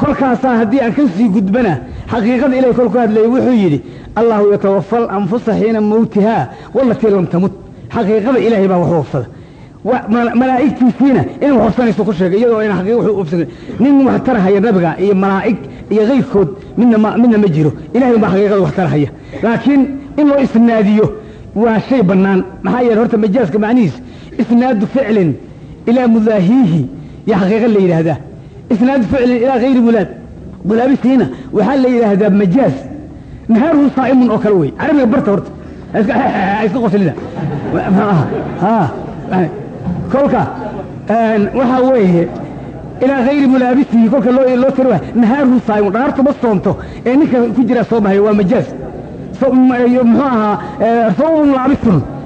kolkaasaa haddii aan ka sii gudbana xaqiiqada ilahay kol ku hadlayay wuxuu yidhi allahu yatawafa alanfusa xiina mowtihaa walatii lam tamut. Xaqiiqada ilaahay baa wax oofsada malaa'igtiisiina inay wax ku sheegay iyadoo ayna xaqiiqa wax oofsan nin wax tarahaya nabiga iyo malaa'ig iyo kayrkood midna ma midna ma jiro. Ilahay baa xaqiiqada wax tarahaya laakiin in loo isnaadiyo waa shay bannaan. Maxaa yeele horta majaaska macnihiis isnaadu ficlin ilaa mudaahiihi yaa xaqiiqa la yidhaahdaa isnaadu ficlin ilaa hayri mulaad mulaabisiina waxaa la yidhaahdaa majaaz nahaaruhu saa'imun oo kale wey carabiga barta horta iska qoslida kolka waxaa weeye ilaa hayri mulaabisihi kolka loo tiri waay nahaaruhu saa'imun dhaartu ma soonto ee ninka ku jira soomahayo waa majaaz muxuu ahaa sawbun laabisun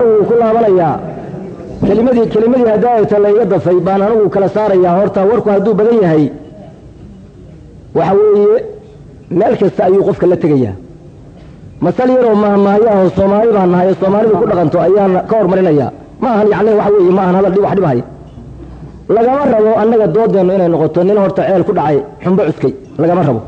wuu ku laabanayaa kelimadii kelimadii hadaayata layga dafay baan anigu kala saarayaa horta warku hadduu badan yahay. Waxa weeye meel kasta ayuu qofka la tegayaa. Masal yaroo mahmahyaho soomaali baan nahay soomaalidu ku dhaqanto ayaan ka hormarinayaa ma ahan yacni waxa weeye ma ahan hadal wax dhibahaya lagama rabo annaga doodeennu inay noqoto nin horta ceel ku dhacay xumbo cuskay. Lagama rabo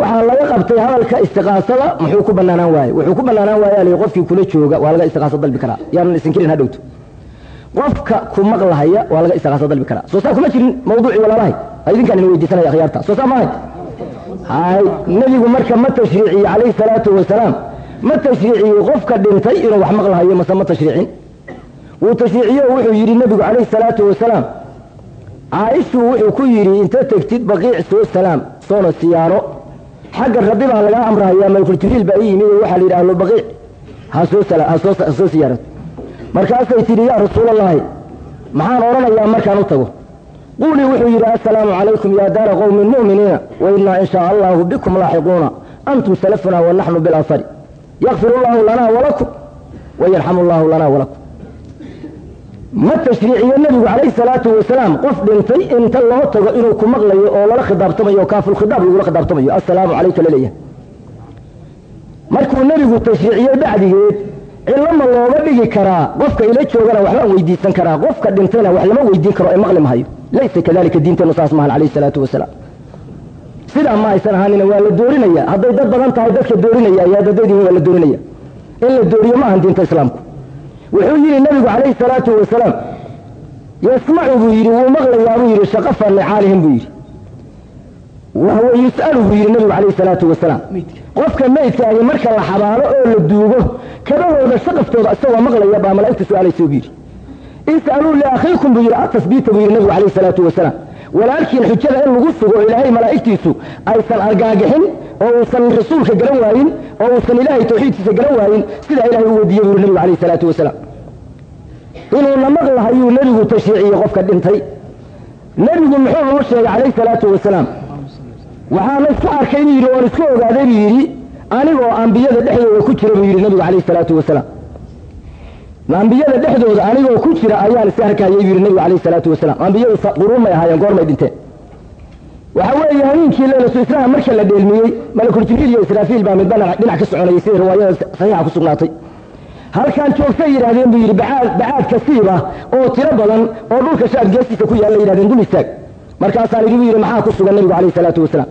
waxaa laga qabtay hadalka istiqaasada muxuu ku banaanaan waaye? Wuxuu ku banaanaan waaya li qofkii kula jooga waa laga istiqaaso dalbi karaa. Yaanan isinkirin hadhowto qofka ku maqlahaya waa laga istiqaaso dalbi karaa. Soo saa kuma jirin mawduucii walaalahay idinkaan ina weydiisanaya akhyaarta soo saa maahay hay nebigu marka ma tashriiciye calayhi salaatu wasalaam ma tashriiciye qofka dhintay inuu wax maqlahayo mase ma tashriicin? Wuu tashriiciye oo wuxuu yidhi nebigu calayhi salaatu wasalaam caaishuu wuxuu ku yidhi inta tegtid baqiic soo salaam soona siyaaro xagga rabbi baa lagaa amrahayaa malkul jibriil baa ii yimid oo waxaa la yidhi ahlu baqiic ha soo ha soo ha soo siyaarato markaasay tidhi yaa rasuulallaahi maxaan odhanayaa markaan u tago. Quulii wuxuu yidhi assalaamu calaykum yaa daara qowmin mu'miniina wa innaa in shaa allahu bikum laaxiquuna antum salafuna wa naxnu bilaasari yakfir allahu lanaa walakum wa yarxamu allahu lanaa walakum ma tashriiciyo nebigu calayhi salaatu wasalaam qof dhintay inta loo tago inuu ku maqlayo oo lala khidaabtamayo kaafulkhidaab lagula khidaabtamayo assalaamu calayka la leeyahay markuu nebigu tashriiciyey bacdigeed cilama looga dhigi karaa qofka ila joogana waxbaan weydiisan karaa qofka dhintayna wax lama weydiin karo ee maqli mahayo laysa kadalika diinteennu saas maahan calayhi salaatu wasalaam. Sidaa ma aysan ahaanina waa la doorinaya. Hadday dad badan tahay dadka doorinaya ayaa dadadihin waa la doorinaya. In la dooriyo ma ahan diinta islaamku wuxuu yidhi nabigu calayhi salaatu wasalaam yasmacu buu yidhi wuu maqlayaa buu yidhi shaqafa nicaalihim buu yidhi. Wahuwa yus'alu buu yidhi nabigu calayhi salaatu wasalaam qofka meydkaahi marka la xabaalo oo la duugo kadahooda shaqaftooda isagoo maqlaya baa malaa'igta su'aalaysa buu yidhi. Is'aluu liakhiikum buu yidhi atasbiita buu yidhi nabigu calayhi salaatu wasalaam walaalkiin xujada in lagu sugo ilaahay malaa'igtiisu aysan argaagixin oo uusan rasuulka garan waayin oo uusan ilaahay tawxiidkiisa garan waayin sidaa ilahay u weydiiye buu nebigu calayhi salaatu wasalaam. Inuuna maqlahayuu nebigu tashriiciyey qofka dhintay. Nebigu muxuu noo sheegay calayhi salaatu wasalaam waxaana isku arkay buu yidhi oon isku ogaaday buu yidhi anigoo ambiyada dhexdooda ku jira buu yidhi nebigu calayhi salaatu wasalaam ambiyada dhexdooda anigoo ku jira ayaan is arkayay yidhi nebigu calayhi salaatu wasalaam ambiyadu quruumay ahaayeen goormay dhinteen. Waxa weeye habeenkii leylatu israam marka la dheelmiyey malakul jibriil iyo israafiil baa midba dhinac ka soconayay sida riwaayada saxiixa ku sugnaatay. Halkaan joogtay yidhaahdeen buu yidhi bacaad bacaad kasiib ah oo tiro badan oo dhulka shaad geestiisa ku yaalla yidhahdeen dul istaag. Markaasaan idhi buu yidhi maxaa ku sugan nebigu calayhi salaatu wasalaam?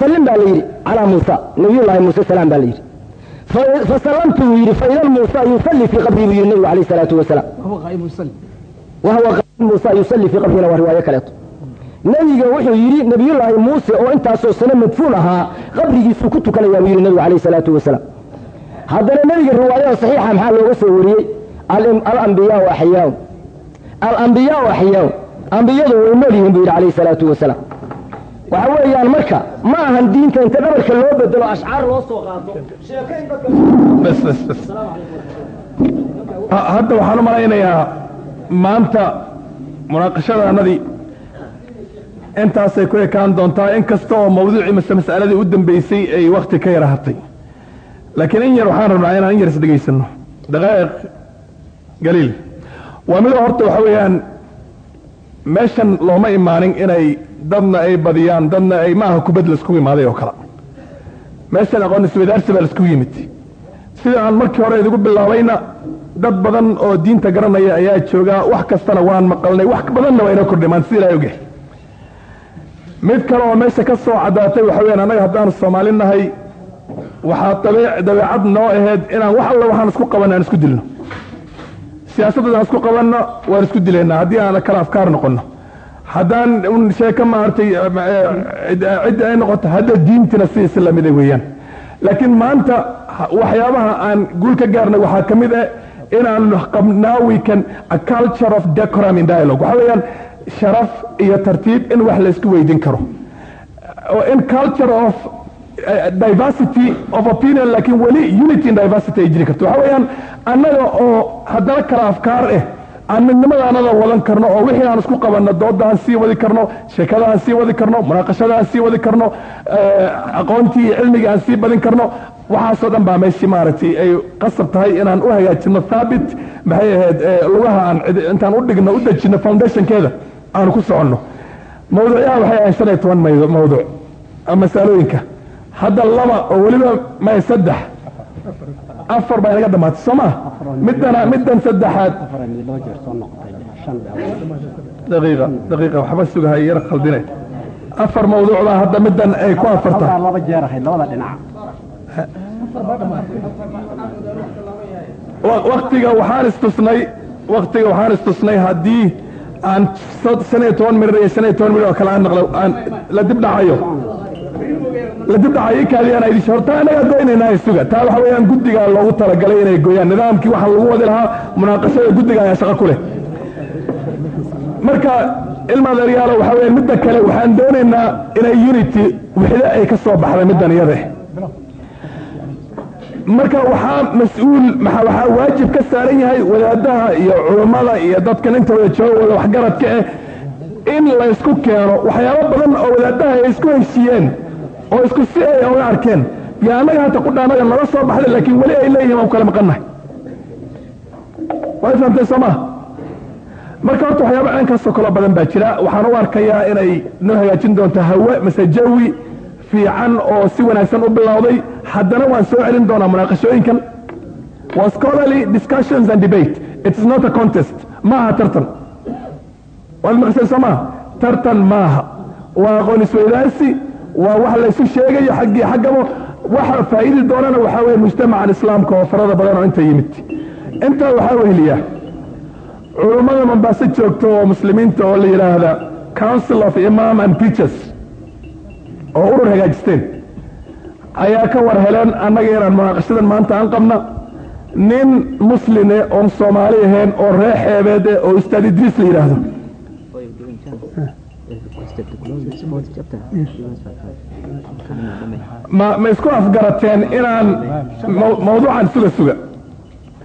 Sallim baa la yidhi calaa muusa nabiyullaahi muuse salaam baa la yidhi fasallamtu buu yidhi faidan muusa yusalli fii qabrii buu yidhi nebigu calayhi salaatu wasalaam wahuwa qaa'im muusa yusalli fii qabrina waa riwaayo kaleeto nebiga wuxuu yidhi nebiyullaahi muuse oo intaasoo sano madfuun ahaa qabrigiisuu ku tukanayaa buu yidhi nebigu calayhi salaatu wasalaam haddana nebiga riwaayada saxiixa maxaa looga soo wariyey alambiyaau axyaau alambiyaau axyaau ambiyadu way nool yihiin buu yidhi calayhi salaatu wasalaam waxa weeyaan marka ma ahan diinta inta dhabarka loo bedelo ashcaar loo soo bas hadda waxaan u malaynayaa maanta munaaqashadaanadii intaasay ku ekaan doontaa in kasta oo mawduucii mase mas'aladii u dambeysay ay wakti ka yara hatay laakiin in yar waxaan rabnaa inaan in yar isdhegaysano daqaa'iq galiil. Waa midoo horta waxa weeyaan meeshan looma imaanin inay dadna ay badiyaan dadna ay maaha kubad laiskugu imaaday oo kale. Meeshan aqoon iswadaarsi baa laiskugu yimid. Sida aan markii hore idigu bilaabayna dad badan oo diinta garanaya ayaa joogaa wax kastana waan maqalnay wax badanna waa inoo kordhimaan sida ilahay ogyahay mid kale oo meesha ka soo caddaatay waxa weyaan annaga haddaanu soomaali nahay waxaa dabeecad noo aheyd inaan wax alla waxaan isku qabanna aan isku dilno siyaasadda aan isku qabanno waan isku dilaynaa. Haddii aan kala afkaar noqonno. Haddaan un sheeko maaragtay cidda ay noqoto hadda diintina sidiisi lamida weeyaan. Laakiin maanta waxyaabaha aan guul ka gaarnay waxaa ka mid ah inaan qabnaa weekend a culture of decorum in dialogue. Waxa weeyaan sharaf iyo tartiib in wax laysku weydin karo. In culture of diversity of opinion laakiin weli unity in diversity ay jiri karto. Waxa weeyaan annaga oo haddana kala afkaar ah aan midnimadaanada wadan karno oo wixii aan isku qabanno dooda aan sii wadi karno sheekada aan sii wadi karno munaaqashada aan sii wadi karno aqoontii iyo aan sii badin karno waxaasoo dhan baa meeshii maaragtay ay qasab tahay inaan u hagaajino thaabit maxay ahayd lugaha aan intaan u dhigno u dejino foundationkeeda aanu ku soconno. Mawduucyaha waxay ahayn shan iyo toban mawduuc masaalooyinka hadda laba oo weliba may saddex. Afar baa inaga dhamaatay soo maa midana middan saddexaad. Daqiiqa daqiiqa waxba sugahay yar khaldine. Afar mawduuc baa hadda middan ay ku afarta. Laba jeer ahayd labada dhinac. Waktiga waxaan istusnay waktiga waxaan istusnay haddii aan shan iyo toban mirir iyo shan iyo toban mirir oo kale aan naqlo aan la dib dhacayo la dib dhacayo ikaadiyaan ay disho horta annagaa goynaynaa suga. Taa waxa weeyaan guddigaa loogu talagalay inay goyaan. Nidaamkii waxaa lagu wadi lahaa munaaqashada guddiga ayaa shaqo ku leh. Marka ilma adeeryaalo waxa weeyaan midda kale waxaan doonaynaa inay unity wixda ay ka soo baxda middan iyada marka waxaa mas'uul waxaa waajib ka saaran yahay wadaadaha iyo culummada iyo dadkan intooda jooga wada waxgaradka ah in la ysku keeno. Waxyaabo badan oo wadaadaha ay isku heshiiyeen oo isku si ay oga arkeen. Yo annaga hata qudha annaga nala soo baxday laakiin weli ay leeyihiin waan kala maqannahay waa fahamtay soo maa marka horta waxyaaba caynkaasoo kaloo badan baa jira. Waxaan u arkayaa inay noo hagaajin doonto hawe mase jawi fiican oo si wanaagsan u bilowday. Haddana waan soo celin doonaa munaaqashooyinkan. Waa scholarly discussions and debate. It is not a contest. Maaha tartan. Waad maqashay soo maa tartan maaha. Waa aqoon isweydaarsi waa wax laysu sheegayo xaggii xaggaba waxa faa'idi doonana waxaa weeye mujtamacan islaamka oo farada badan inta yimid. Intaa waxaa weheliya culummada mombaaso joogto oo muslimiinta oo la yidhaahda council of imam and preachers oo urur hagaajisteen ayaa ka war heleen annaga inaan munaaqashadan maanta aan qabna nin musline oon soomaali ahayn oo ree xeebeede oo ustaad idriis la yidhaahdo ma ma isku afgarateen inaan maw- mawduucan suga suga.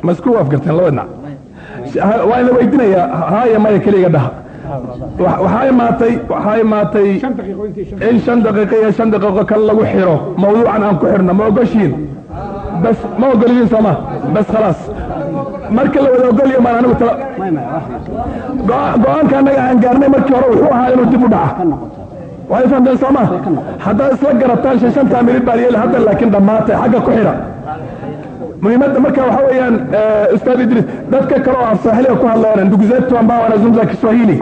Ma isku afgarteen laba dhinac waa ina weydinayaa haaya maya keliga dhaha. Wa- waxaa imaatay waxaa imaatay in shan daqiiqo iyo shan daqiiqo kale lagu xiro mawduucan aan ku xirno ma ogoshiin bas ma ogolidiin sooma bas khalaas. Marka la wada ogolyo maan anigu tala go- go'aanka annaga aan gaarnay markii hore wuxuu ahaa inuu dib u dhaca. Waa fahamteen sooma haddaad isla garataan shan shantaa milid baa yeeli hadda laakiin dhammaatay xagga ku xidha muhiimadda marka waxa weeyaan eh, ustaad idris dadka kale oo af swahiliga ku hadlayana ndugu zetu ambao wanazungumza kiswahili.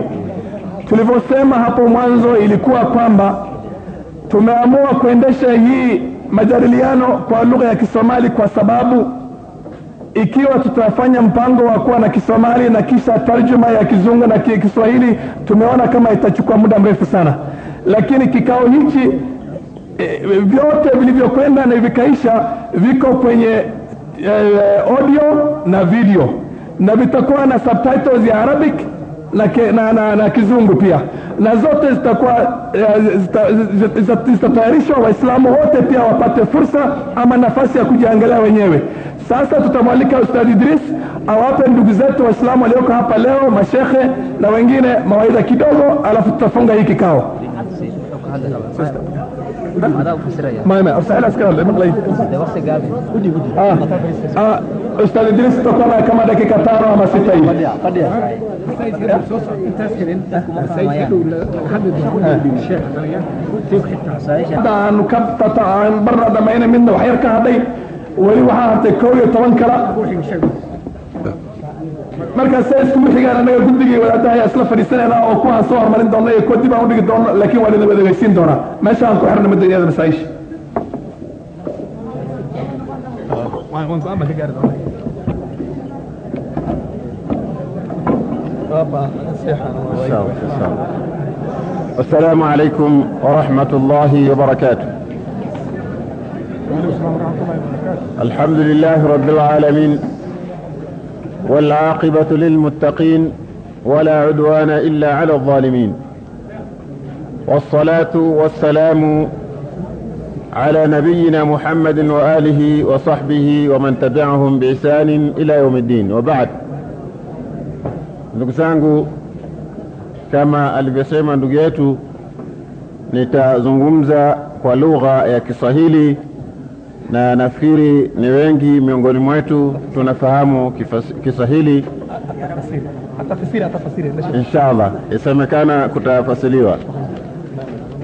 Tulivyosema hapo mwanzo ilikuwa kwamba tumeamua kuendesha hii majadiliano kwa lugha ya kisomali kwa sababu ikiwa tutafanya mpango wa kuwa na kisomali na kisha tarjuma ya kizungu na ki- kiswahili tumeona kama itachukua muda mrefu sana. Lakini kikao hichi e, vyote vilivyokwenda na vikaisha viko kwenye e, audio na video. Na vitakuwa na subtitles ya arabic na, na, na, na kizungu pia. Na zote zitakuwa eh, zita- zita- zita- zitatayarishwa waislamu wote pia wapate fursa ama nafasi ya kujiangalia wenyewe. Sasa tutamwalika ustad idris awape ndugu zetu waislamu walioko hapa leo mashekhe na wengine mawaidha kidogo alafu tutafunga hii kikao ماي ماي أرسل عسكر الله مغلي آه، آه، أستاذ إدريس كما ذكر كتارا ما سيتاي فديا ما سيتاي markaas iskugu xigaan annaga guddigii wadaadaha isla fadhiisanayna oo kuwaan soo horumarin doona iyo kuwa dib aan udhigi doono laakiin waa idin wadageysiin doonaa meesha aan ku xirna midda iyada masaa-isha السلام عليكم ورحمة الله وبركاته الحمد لله رب العالمين والعاقبة للمتقين ولا عدوان إلا على الظالمين. والصلاة والسلام على نبينا محمد وآله وصحبه ومن تبعهم بإحسان إلى يوم الدين. وبعد. Ndugu zangu kama alivyosema ndugu yetu nitazungumza kwa lugha ya kiswahili. Na nafikiri ni wengi miongoni mwetu tunafahamu kifas- kiswahili. Inshallah isemekana kutafasiliwa.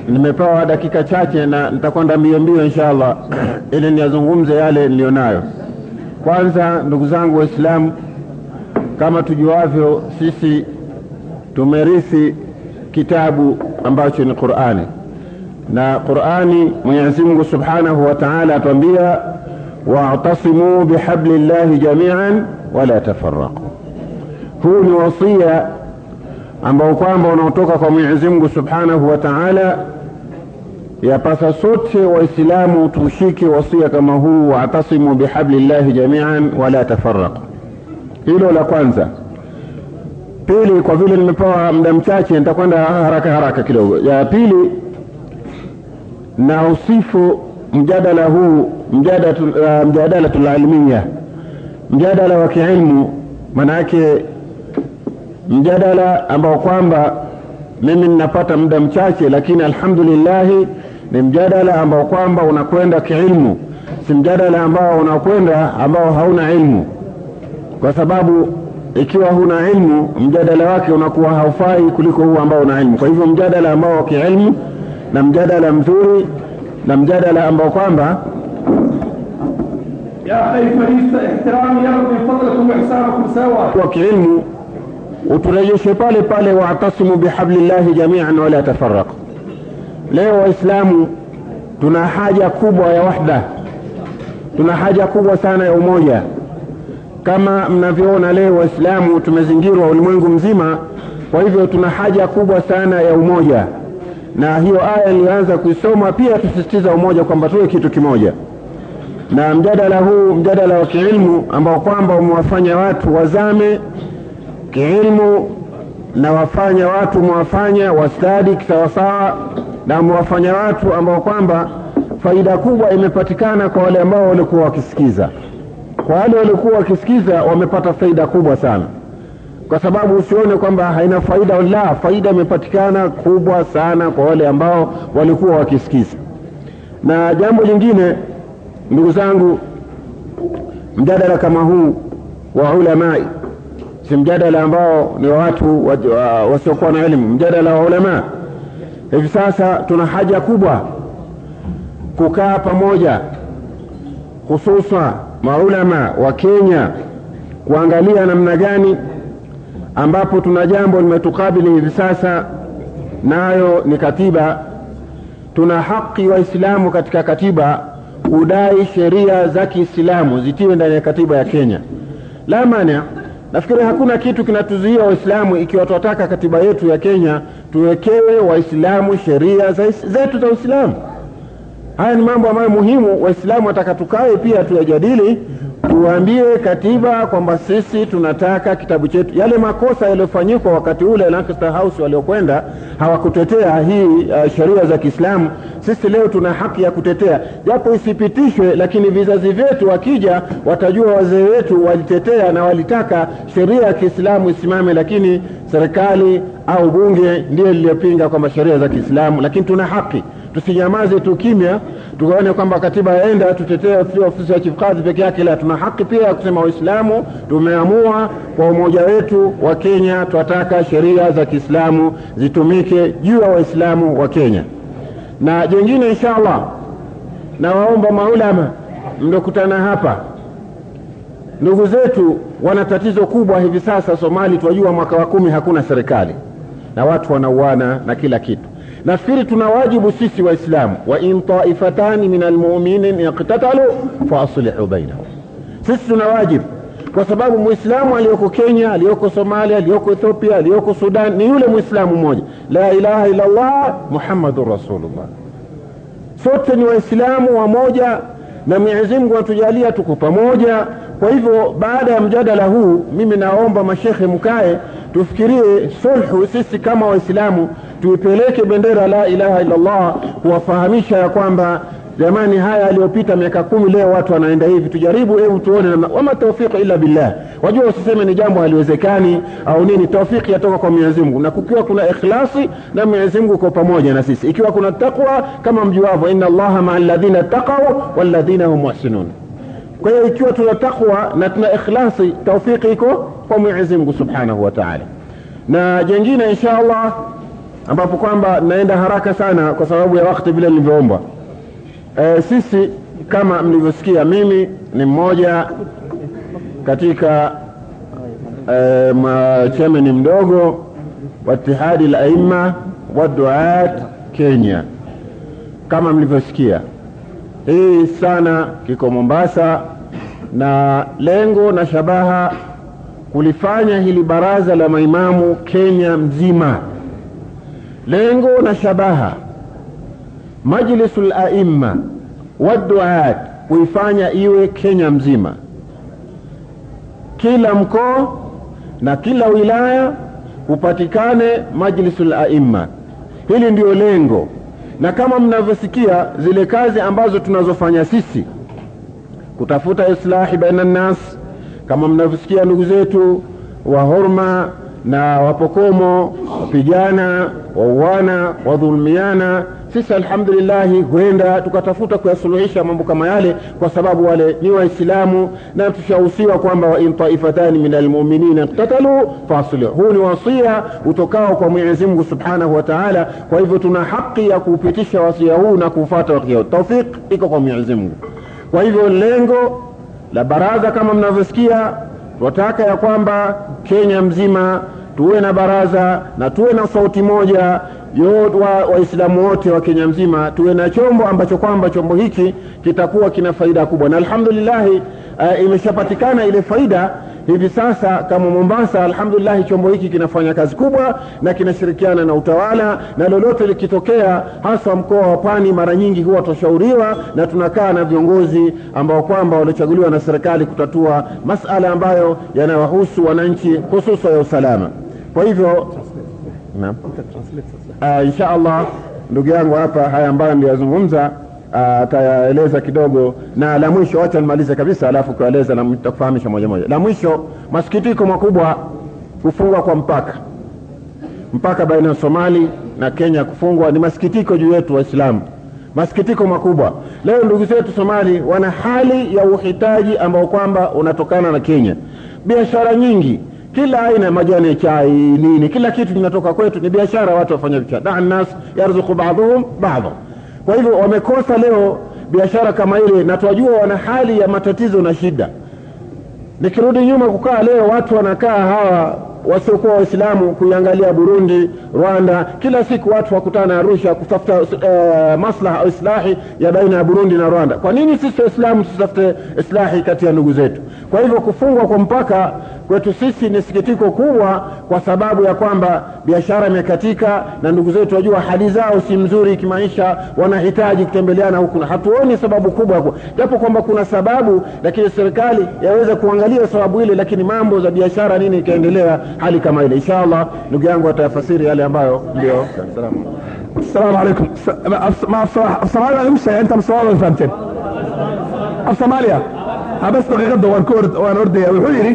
Nimepewa dakika chache na nitakwenda mbio mbio inshallah <clears throat> ili niyazungumze yale niliyonayo kwanza ndugu zangu waislamu kama tujuavyo sisi tumerithi kitabu ambacho ni qurani na qurani mwenyezi mungu subhanahu wa taala atuambia wa'tasimu bihabli llahi jamian wala tafaraqu huu ni wasia ambao kwamba unaotoka kwa mwenyezi mungu subhanahu wa taala yapasa sote waislamu tushike wasia kama huu wa'tasimu bihabli llahi jamian wala tafaraqu hilo la kwanza. Pili kwa vile nimepewa muda mchache nitakwenda haraka haraka kidogo. Ya pili na usifu mjadala huu mjadala uh, mjadalatul ilmiya mjadala wa kiilmu manake mjadala ambao kwamba mimi ninapata muda mchache lakini alhamdulillahi ni mjadala ambao kwamba unakwenda kiilmu si mjadala ambao unakwenda ambao hauna ilmu. Kwa sababu ikiwa huna ilmu mjadala wake unakuwa haufai kuliko huu ambao una ilmu. Kwa hivyo mjadala ambao wa kiilmu na mjadala mzuri na mjadala ambao kwamba wa kiilmu uturejeshe pale pale, watasimu bihablillahi jamian wala tafaraq. Leo Waislamu tuna haja kubwa ya wahda, tuna haja kubwa sana ya umoja. Kama mnavyoona leo Waislamu tumezingirwa ulimwengu mzima, kwa hivyo tuna haja kubwa sana ya umoja na hiyo aya nilianza kuisoma pia tusisitiza umoja kwamba tuwe kitu kimoja. Na mjadala huu mjadala wa kiilmu ambao kwamba umewafanya watu wazame kiilmu na wafanya watu mwafanya wastadi kisawasawa na mwafanya watu ambao kwamba faida kubwa imepatikana kwa wale ambao walikuwa wakisikiza kwa wale walikuwa wakisikiza wamepata faida kubwa sana kwa sababu usione kwamba haina faida la faida imepatikana kubwa sana kwa wale ambao walikuwa wakisikiza. Na jambo lingine ndugu zangu mjadala kama huu wa ulamai si mjadala ambao ni wa watu wa- wa- wasiokuwa na elimu mjadala wa ulama. Hivi sasa tuna haja kubwa kukaa pamoja hususa maulama wa kenya kuangalia namna gani ambapo tuna jambo limetukabili hivi sasa nayo ni katiba. Tuna haki waislamu katika katiba udai sheria za kiislamu zitiwe ndani ya katiba ya kenya. La mania nafikiri hakuna kitu kinatuzuia waislamu ikiwa tunataka katiba yetu ya kenya tuwekewe waislamu sheria zetu za uislamu haya ni mambo ambayo muhimu waislamu watakatukae pia tuyajadili tuwaambie katiba kwamba sisi tunataka kitabu chetu. Yale makosa yaliyofanyikwa wakati ule Lancaster House waliokwenda hawakutetea hii uh, sheria za kiislamu. Sisi leo tuna haki ya kutetea. Japo isipitishwe lakini vizazi vyetu wakija watajua wazee wetu walitetea na walitaka sheria ya kiislamu isimame lakini serikali au bunge ndiyo liliyopinga kwamba sheria za kiislamu lakini tuna haki tusinyamaze tu kimya tukaone kwamba katiba yaenda tutetee ofisi ofisi ya chief kadhi peke yake la tuna haki pia ya kusema waislamu tumeamua kwa umoja wetu wa kenya twataka sheria za kiislamu zitumike juu ya waislamu wa kenya. Na jengine insha allah nawaomba maulama mliokutana hapa ndugu zetu wana tatizo kubwa hivi sasa somali twajua mwaka wa kumi hakuna serikali na watu wanauana na kila kitu nafikiri tuna wajibu sisi waislamu. Wa in taifatani min almuminin iktatalu faaslihu bainahum. Sisi tuna wajibu. Kwa sababu mwislamu aliyoko kenya aliyoko somalia aliyoko ethiopia aliyoko sudan ni yule mwislamu mmoja. La ilaha illa llah muhammadun rasulullah. Sote ni waislamu wamoja na mwenyezi mungu atujalia tuko pamoja. Kwa hivyo baada ya mjadala huu mimi naomba mashekhe mkae tufikirie sulhu sisi kama waislamu tuipeleke bendera la ilaha illallah kuwafahamisha ya kwamba jamani haya aliyopita miaka kumi leo watu wanaenda hivi. Tujaribu hebu tuone wama taufiqi illa billah. Wajua usiseme ni jambo haliwezekani au nini. Taufiki yatoka kwa mwenyezi mungu. Na kukiwa kuna ikhlasi na mwenyezi mungu uko pamoja na sisi. Ikiwa kuna takwa kama mjuavyo inna allaha maa ladhina taqau walladhina hum muhsinun. Kwa hiyo ikiwa tuna takwa na tuna ikhlasi taufiki iko kwa mwenyezi mungu subhanahu wa taala. Na jengine insha allah ambapo kwamba naenda haraka sana kwa sababu ya wakati vile nilivyoomba. E, sisi kama mlivyosikia mimi ni mmoja katika e, machemeni mdogo wa itihadi wa duat kenya. Kama mlivyosikia hii sana kiko mombasa na lengo na shabaha kulifanya hili baraza la maimamu kenya mzima lengo na shabaha. Majlisu laima waduat kuifanya iwe kenya mzima. Kila mkoo na kila wilaya upatikane majlisu laima hili ndio lengo. Na kama mnavyosikia zile kazi ambazo tunazofanya sisi kutafuta islahi baina nnas kama mnavyosikia ndugu zetu wa hurma na wapokomo wapijana wauana wadhulumiana. Sisi alhamdulillahi huenda tukatafuta kuyasuluhisha mambo kama yale kwa sababu wale ni waislamu na tushahusiwa kwamba wain taifatani min almuminina iktatalu fasl huu ni wasia utokao kwa mwenyezimngu subhanahu wa taala. Kwa hivyo tuna haki ya kuupitisha wasia huu na kuufata wakia taufiq iko kwa mwenyezimngu kwa hivyo lengo la baraza kama mnavyosikia tunataka ya kwamba kenya mzima tuwe na baraza na tuwe na sauti moja Waislamu wa- wote wa kenya mzima tuwe na chombo ambacho kwamba chombo hiki kitakuwa kina faida kubwa. Na alhamdulillahi uh, imeshapatikana ile faida hivi sasa kama mombasa alhamdulillahi chombo hiki kinafanya kazi kubwa na kinashirikiana na utawala na lolote likitokea hasa mkoa wa pwani mara nyingi huwa twashauriwa na tunakaa na viongozi ambao kwamba waliochaguliwa na serikali kutatua masala ambayo yanawahusu wananchi hususa ya usalama. Kwa hivyo uh, insha allah ndugu yangu hapa haya ambayo niliyazungumza ah, atayaeleza kidogo. Na la mwisho wacha nimalize kabisa alafu kueleza na nitakufahamisha moja moja. La mwisho masikitiko makubwa kufungwa kwa mpaka. Mpaka baina ya somali na kenya kufungwa ni masikitiko juu yetu waislamu. Masikitiko makubwa. Leo ndugu zetu somali wana hali ya uhitaji ambao kwamba unatokana na kenya. Biashara nyingi. Kila aina ya majani ya chai nini kila kitu kinatoka kwetu. Ni biashara watu wafanya biashara. Daa nnas yarzuku baadhuhum baadha kwa hivyo wamekosa leo biashara kama ile na twajua wana hali ya matatizo na shida. Nikirudi nyuma kukaa leo watu wanakaa hawa wasiokuwa waislamu kuiangalia burundi rwanda. Kila siku watu wakutana arusha kutafuta uh, maslaha au islahi ya baina ya burundi na rwanda. Kwa nini sisi waislamu tusitafute islahi kati ya ndugu zetu? Kwa hivyo kufungwa kwa mpaka kwetu sisi ni sikitiko kubwa kwa sababu ya kwamba biashara imekatika na ndugu zetu wajua hali zao si mzuri kimaisha wanahitaji kutembeleana huku hatuoni sababu kubwa ku- japo kwamba kuna sababu lakini serikali yaweza kuangalia sababu ile lakini mambo za biashara nini ikaendelea hali kama ile. Insha Allah ndugu yangu atayafasiri yale ambayo ndio. Assalamu alaikum. Somalia imshay inta Somalia fahamteen. Somalia. Habas daqiiqada waan ku waan ordaya wuxuu yiri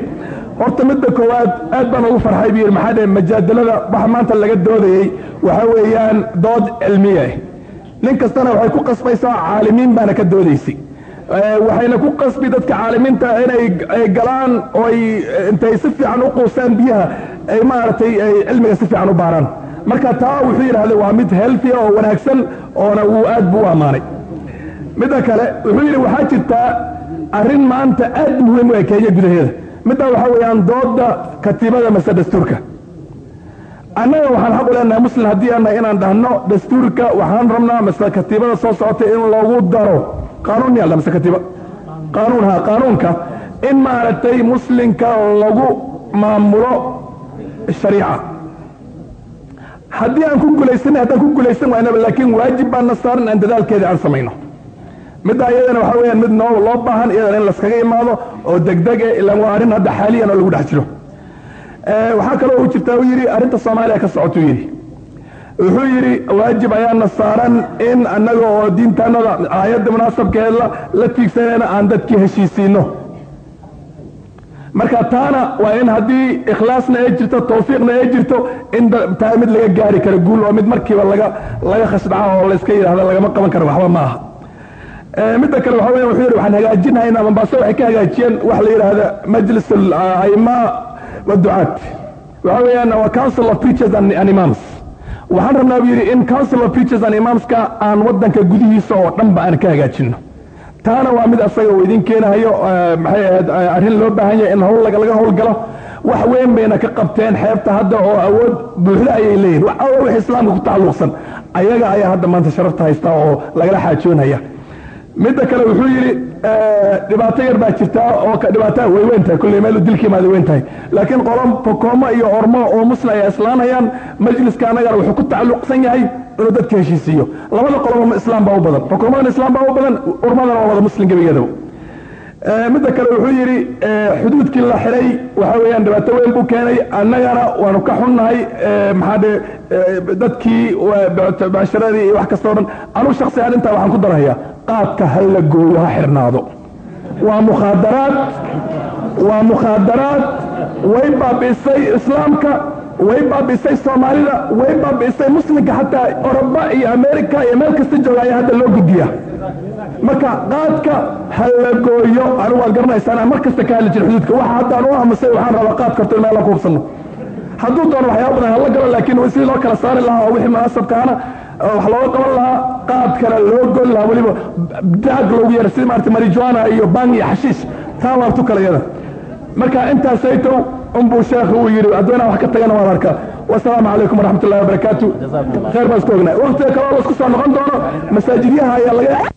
horta midda koowaad aad baan ugu farxay buu yiri maxaa majaadalada waxa maanta laga doodayay waxa weeyaan dood cilmiye. Eh. Nin kastana waxay ku qasbaysaa caalimiin baana ka doodaysay waxayna ku qasbi dadka caalimiinta inay ay galaan oo ay intay si fiican u quusaan biyaha ay maaragtay ay cilmiga si fiican u baaraan. Marka taa wuxuu yidhaahday waa mid healthy oo wanaagsan oona uu aad buu u ammaanay. Midda kale wuxuu yidhi waxaa jirtaa arrin maanta aad muhiim u ah kenya gudaheeda. Midda waxaa weeyaan dooda katiibada mase dastuurka annaga waxaan xaq u leenahay muslim haddii aan nahay inaan dhahno dastuurka waxaan rabnaa mase katiibada soo socota in lagu daro qaanuun yaalda mase katiiba. Qaanuun ha qaanuunka. In maaragtay muslimka lagu maamulo shariica. Haddii aan ku gulaysanay haddaan ku gulaysan waynaba laakiin waajib baana saaran aan dadaalkeeda aan samayno. Midda iyadana waxaa weeyaan mid noo loo baahan iyadana in laskaga imaado oo degdeg eh ilaan waa arrin hadda xaaliyan oo lagu dhex jiro waxaa kaloo uu jirtaa uu yidhi arrinta soomaaliya ka socotuu yidhi. Wuxuu yidhi waajib ayaana saaran in annaga oo diintaanada aayadda munaasabkeeda la tiigsanayna aan dadkii heshiisiino marka taana waa in haddii ikhlaasna ay jirto tawfiiqna ay jirto in taa mid laga gaari karo guul oo mid markiiba laga laga khashdhaca oo layska yidhahda lagama qaban karo waxba ma Eh, midda kale waxa weya wuxuu yidhi waxaan hagaajinahaynaa mombaaso waxay ka hagaajiyeen waxa la yidhaahda majlis al-aima waducaat waxa weeyaan waa council of preachers and, and imams waxaan rabnaa buu yidhi in council of preachers and imamska aan wadanka gudihiisa oo dhanba aan ka hagaajino taana waa mid asaga uu idin keenahayo eh, maxay ahayd eh, arrin loo baahan yahay in howl laga howlgalo. Wax weyn bayna ka qabteen xeebta hadda oo awood buuxda ayay leeyihiin wax islaamka ku tacalluqsan. Ayaga ayaa hadda maanta sharafta haysta oo lagala xaajoonaya midda kale wuxuu yidhi dhibaato yar baa jirta oo dhibaataa way weyn tahay. Kulley meel dilkii maada weyn tahay. Laakiin qolo fokoomo iyo ormo oo muslim ay islaanayaan majliska annagana wuxuu ku tacalluqsan yahay inuu dadka heshiisiiyo. Labada qoloba islaam baa u badan. Fokoomadana islaam baa u badan urmadana waa wada muslim gebigeedaba midda kale wuxuu yidhi eh, xuduudkii la xiray waxa weeyaan dhibaato weyn buu keenay. Annagana waanu ka xunnahay eh, maxaa dhe eh, dadkii becsharadii iyo wax kasta o dhan. Anuu shaksi ahaan intaa waxaan ku darahayaa qaadka ha la gooyo ha xirnaado. Waa mukhaadaraad waa mukhaadaraad. Way baabi'isay islaamka way baabi'isay soomaalida way baabi'isay muslimka xataa oroba iyo america iyo meel kasta jooga ayaa hadda loo gudbiya marka qaadka ha la gooyo anigu waad garanaysaan aan mar kasta ka hadli jira xuduudka. Waxa hadda aan u aamusay waxaan rabaa qaad karto in meel aan ku hubsano hadduu doono waxyaaba badan hala galo laakiin sidii loo kala saari lahaa wixii munaasabkaana wax looga qaban lahaa qaadkana loo goli lahaa weliba. Daag loogu yeera sida maarata marijuana iyo bang iyo xashiish taa waa tu kale iyada marka intaasaytow unbuu sheekhu uu yidhi hadduu inaan wax ka tagana waan arkaa. Wasalaamu calaykum waraxmat ullahi wabarakaatu khayr. Baan isku ognahay waqtiga kaloo la isku soo noqon